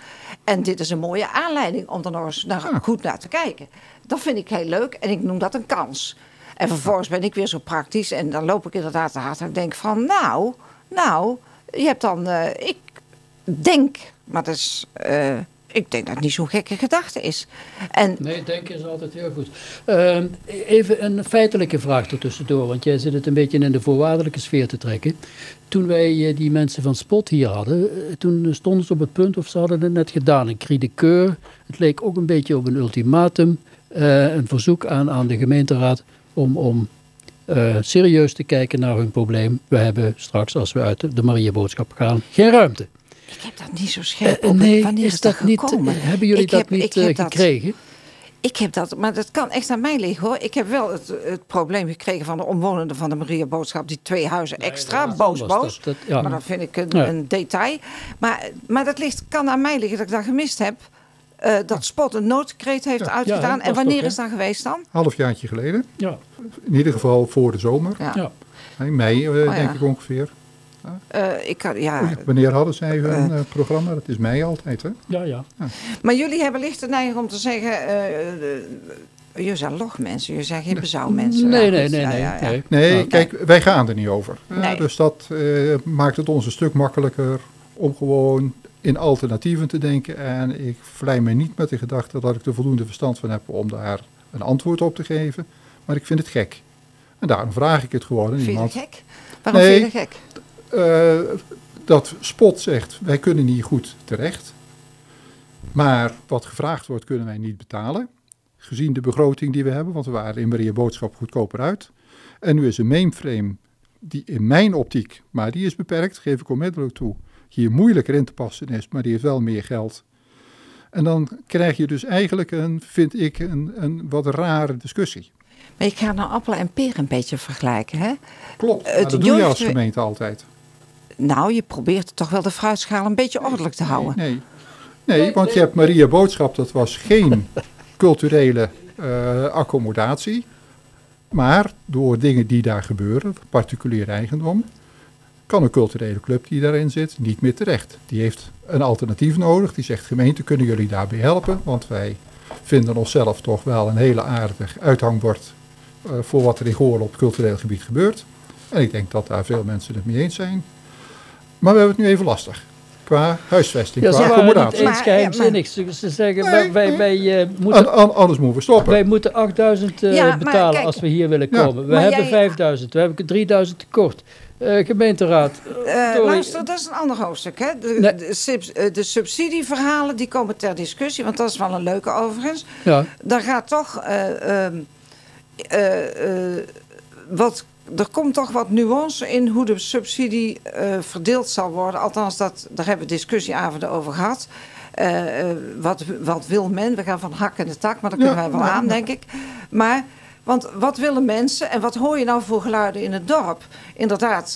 En dit is een mooie aanleiding om er nog eens naar, Ja. goed naar te kijken. Dat vind ik heel leuk en ik noem dat een kans. En vervolgens ben ik weer zo praktisch en dan loop ik inderdaad te hard en denk van, nou, nou, je hebt dan, eh, ik denk, maar dat is... eh, ik denk dat het niet zo'n gekke gedachte is. En Nee, denken is altijd heel goed. Ehm, even een feitelijke vraag er tussendoor, want jij zit het een beetje in de voorwaardelijke sfeer te trekken. Toen wij eh, die mensen van Spot hier hadden, eh, toen stonden ze op het punt, of ze hadden het net gedaan, een cri. Het leek ook een beetje op een ultimatum, eh, een verzoek aan, aan de gemeenteraad om, om serieus te kijken naar hun probleem. We hebben straks, als we uit de- de Mariaboodschap gaan, geen ruimte. Ik heb dat niet zo scherp Eh, op. nee, Wanneer is dat niet, gekomen? hebben jullie Ik dat heb- niet ik eh, dat- gekregen? Ik heb dat, maar dat kan echt aan mij liggen hoor. Ik heb wel het, het probleem gekregen van de omwonenden van de Maria Boodschap. Die twee huizen extra, boos, boos. dat- dat- ja. Maar dat vind ik een, Ja. een detail. Maar, maar dat ligt, kan aan mij liggen dat ik dat gemist heb. eh, dat Spot een noodkreet heeft Ja. uitgedaan. Ja, en wanneer toch, is dat geweest dan? Halfjaartje geleden, Ja, in ieder geval voor de zomer, Ja. ja. in mei ja. denk ik ongeveer. Eh, ik kan, ja. Wanneer hadden zij hun eh, programma? Dat is mei altijd, hè? ja, ja. Maar jullie hebben licht de neiging om te zeggen... eh, eh, je zijn logmensen, je zijn geen bezouwmensen. Nee, nee, nee, ja, nee. ja, ja. nee. Kijk, wij gaan er niet over. Nee. dus dat eh, maakt het ons een stuk makkelijker om gewoon in alternatieven te denken. En ik vlei me niet met de gedachte dat ik er voldoende verstand van heb om daar een antwoord op te geven. Maar ik vind het gek. En daarom vraag ik het gewoon aan Vind je iemand. dat gek? Waarom Nee. vind je dat gek? Eh, dat Spot zegt, wij kunnen niet goed terecht. Maar wat gevraagd wordt, kunnen wij niet betalen. Gezien de begroting die we hebben, want we waren in Maria Boodschap goedkoper uit. En nu is een mainframe, die in mijn optiek, maar die is beperkt, geef ik onmiddellijk toe, hier moeilijker in te passen is, maar die heeft wel meer geld. En dan krijg je dus eigenlijk een, vind ik, een, een wat rare discussie. Maar ik ga nou appelen en peren een beetje vergelijken. Hè? Klopt, Het dat doe je als gemeente altijd. Nou, je probeert toch wel de fruitschaal een beetje ordelijk te houden. Nee, nee want je hebt Maria Boodschap, dat was geen culturele eh, accommodatie. Maar door dingen die daar gebeuren, particulier eigendom, kan een culturele club die daarin zit niet meer terecht. Die heeft een alternatief nodig. Die zegt, gemeente, kunnen jullie daarbij helpen? Want wij vinden onszelf toch wel een hele aardig uithangbord eh, voor wat er in Goorlen op cultureel gebied gebeurt. En ik denk dat daar veel mensen het mee eens zijn. Maar we hebben het nu even lastig. Qua huisvesting, Ja, qua ze waren accommodatie. niet eens Maar- ja, geheimzinnig. Ze, ze zeggen, Nee, wij, wij, wij, eh, An- moeten, an- anders moeten we stoppen. wij moeten 8000 eh, Ja, betalen kijk- als we hier willen Ja. komen. We hebben jij- 5000, we hebben 3000 tekort. Eh, gemeenteraad. Luister, dat is een ander hoofdstuk. Hè? De, Nee. de, subs- de subsidieverhalen die komen ter discussie, want dat is wel een leuke overigens. Ja, Daar gaat toch eh, ehm, eh, eh, wat. Er komt toch wat nuance in hoe de subsidie eh, verdeeld zal worden. Althans, dat, daar hebben we discussieavonden over gehad. Eh, eh, wat, wat wil men? We gaan van hak in de tak, maar dat Ja, kunnen wij wel maar- aan, denk ik. Maar, want wat willen mensen en wat hoor je nou voor geluiden in het dorp? Inderdaad,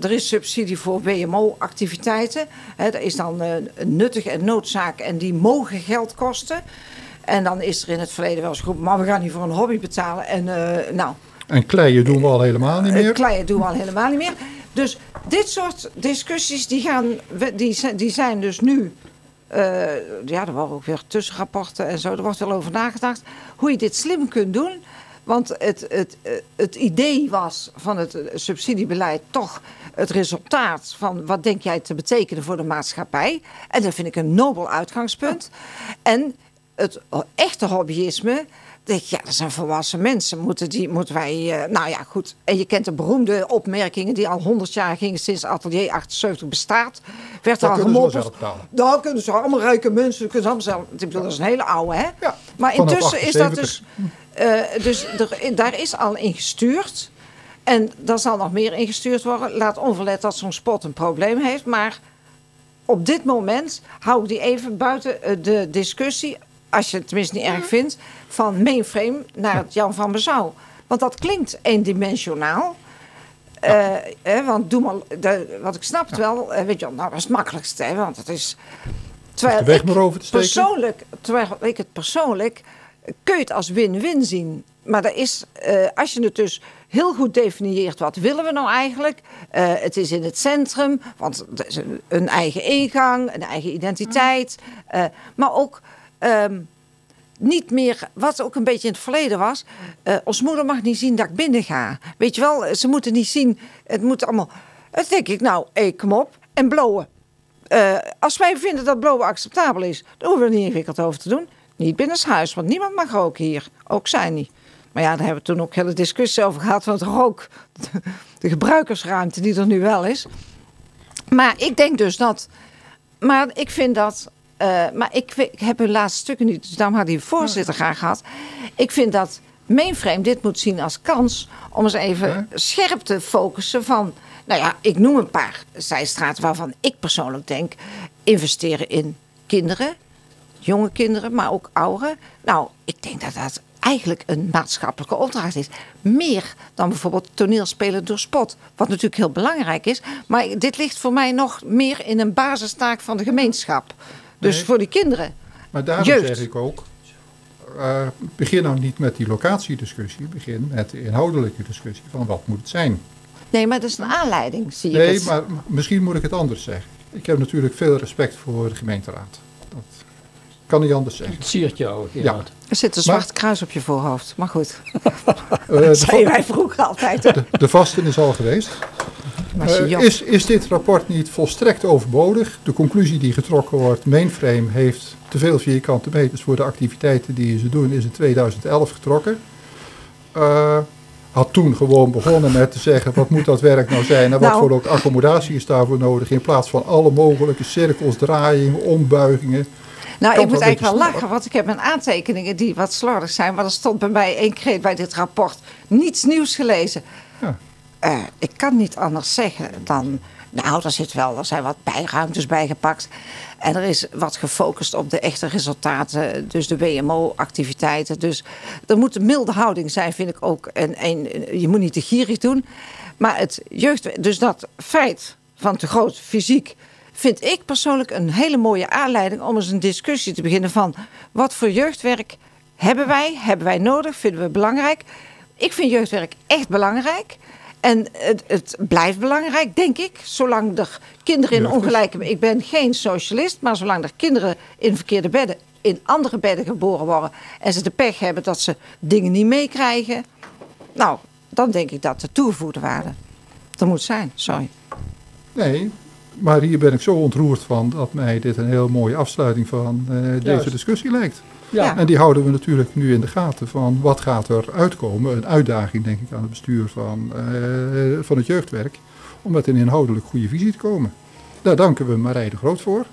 er is subsidie voor WMO-activiteiten. dat is dan nuttig en noodzaak en die mogen geld kosten. En dan is er in het verleden wel eens geroepen, maar we gaan niet voor een hobby betalen. En nou, En kleien doen we al helemaal niet het meer. kleien doen we al helemaal niet meer. Dus dit soort discussies die gaan, die, zijn- die zijn dus nu. eh, ja, er waren ook weer tussenrapporten en zo. Er wordt wel over nagedacht hoe je dit slim kunt doen. Want het, het, eh, het idee was van het eh, subsidiebeleid toch het resultaat van wat denk jij te betekenen voor de maatschappij. En dat vind ik een nobel uitgangspunt. En het echte hobbyisme, denk ik, ja, dat zijn volwassen mensen. Moeten, die, moeten wij, uh, nou ja, goed. En je kent de beroemde opmerkingen die al 100 jaar gingen sinds Atelier 78 bestaat. Werd Dat al gemopperd. Daar kunnen ze allemaal rijke mensen, kunnen ze allemaal zelf. Ik bedoel, dat is een hele oude, hè? Ja, maar intussen is dat 78. dus, eh, dus er, daar is al in gestuurd. En daar zal nog meer ingestuurd worden. Laat onverlet dat zo'n spot een probleem heeft. Maar op dit moment hou ik die even buiten eh, de discussie, als je het tenminste niet erg vindt, van mainframe naar het Jan van Bezouw. Want dat klinkt eendimensionaal. Eh, hè, want doe maar, de, wat ik snap het wel, eh, weet je wel, nou dat is het makkelijkste, hè, want het is. Terwijl de weg ik maar over te steken. Persoonlijk, terwijl ik het persoonlijk, kun je het als win-win zien. Maar dat is, eh, als je het dus heel goed definieert, wat willen we nou eigenlijk? Eh, het is in het centrum, want het is een, een eigen ingang, een eigen identiteit. eh, maar ook ehm, niet meer, wat ook een beetje in het verleden was. eh ons moeder mag niet zien dat ik binnen ga. Weet je wel, ze moeten niet zien, het moet allemaal. Dan denk ik, nou, hé, kom op. En blowen. Eh, als wij vinden dat blowen acceptabel is, dan hoeven we er niet ingewikkeld over te doen. Niet binnenshuis, want niemand mag roken hier. Ook zij niet. Maar ja, daar hebben we toen ook hele discussie over gehad. Want rook, de gebruikersruimte die er nu wel is. Maar ik denk dus dat. Maar ik vind dat. Eh, maar ik, heb hun laatste stukken niet, dus daarom had die voorzitter graag gehad. Ik vind dat mainframe dit moet zien als kans om eens even Ja. scherp te focussen van. Nou ja, ik noem een paar zijstraten waarvan ik persoonlijk denk investeren in kinderen, jonge kinderen, maar ook ouderen. Nou, ik denk dat dat eigenlijk een maatschappelijke opdracht is. Meer dan bijvoorbeeld toneelspelen door spot. Wat natuurlijk heel belangrijk is. Maar dit ligt voor mij nog meer in een basistaak van de gemeenschap. Dus Nee. voor die kinderen. Maar daarom Jeugd. zeg ik ook, eh, begin nou niet met die locatiediscussie, begin met de inhoudelijke discussie van wat moet het zijn. Nee, maar dat is een aanleiding, zie je Nee, het. maar misschien moet ik het anders zeggen. Ik heb natuurlijk veel respect voor de gemeenteraad. Dat kan niet anders zeggen. Het siert jou. Er zit een Maar- zwart kruis op je voorhoofd. Maar goed, Eh, dat zeiden va- wij vroeger altijd. de, de vasten is al geweest. Eh, je, is, is dit rapport niet volstrekt overbodig? De conclusie die getrokken wordt, Mainframe heeft te veel vierkante meters voor de activiteiten die ze doen, is in 2011 getrokken. Eh, had toen gewoon begonnen met te zeggen, wat moet dat werk nou zijn en wat Nou. voor ook accommodatie is daarvoor nodig, in plaats van alle mogelijke cirkels, draaiingen, ombuigingen. Nou, Kan ik moet eigenlijk wel lachen, want ik heb mijn aantekeningen die wat slordig zijn. Maar er stond bij mij één keer bij dit rapport niets nieuws gelezen. Ja. Eh, ik kan niet anders zeggen dan. Nou, er, zit wel, er zijn wat bijruimtes bijgepakt. En er is wat gefocust op de echte resultaten, dus de WMO-activiteiten. Dus er moet een milde houding zijn, vind ik ook. En, en je moet niet te gierig doen. Maar het jeugd, dus dat feit van te groot fysiek, vind ik persoonlijk een hele mooie aanleiding om eens een discussie te beginnen van wat voor jeugdwerk hebben wij, hebben wij nodig, vinden we belangrijk. Ik vind jeugdwerk echt belangrijk. En het, het blijft belangrijk, denk ik. Zolang er kinderen in ongelijke... Ik ben geen socialist, maar zolang er kinderen in verkeerde bedden... in andere bedden geboren worden... en ze de pech hebben dat ze dingen niet meekrijgen... nou, dan denk ik dat de toegevoegde waarde er moet zijn. Sorry. Nee, maar hier ben ik zo ontroerd van dat mij dit een heel mooie afsluiting van eh, deze Juist. discussie lijkt. Ja. En die houden we natuurlijk nu in de gaten van wat gaat er uitkomen. Een uitdaging denk ik aan het bestuur van, eh, van het jeugdwerk. Om met een inhoudelijk goede visie te komen. Daar danken we Marij de Groot voor.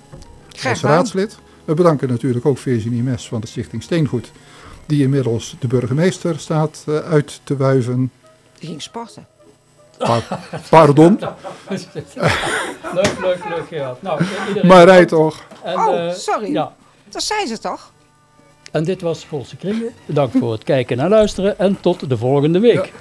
Als raadslid. We bedanken natuurlijk ook Virginie Mes van de Stichting Steengoed. Die inmiddels de burgemeester staat eh, uit te wuiven. Die ging sporten. Pa- pardon, Leuk, leuk, leuk, Gerard. Nou, iedereen Marij toch. En, Oh, eh, sorry. Ja, Dat zei ze toch? En dit was Volse Kringen. Bedankt voor het kijken en luisteren en tot de volgende week.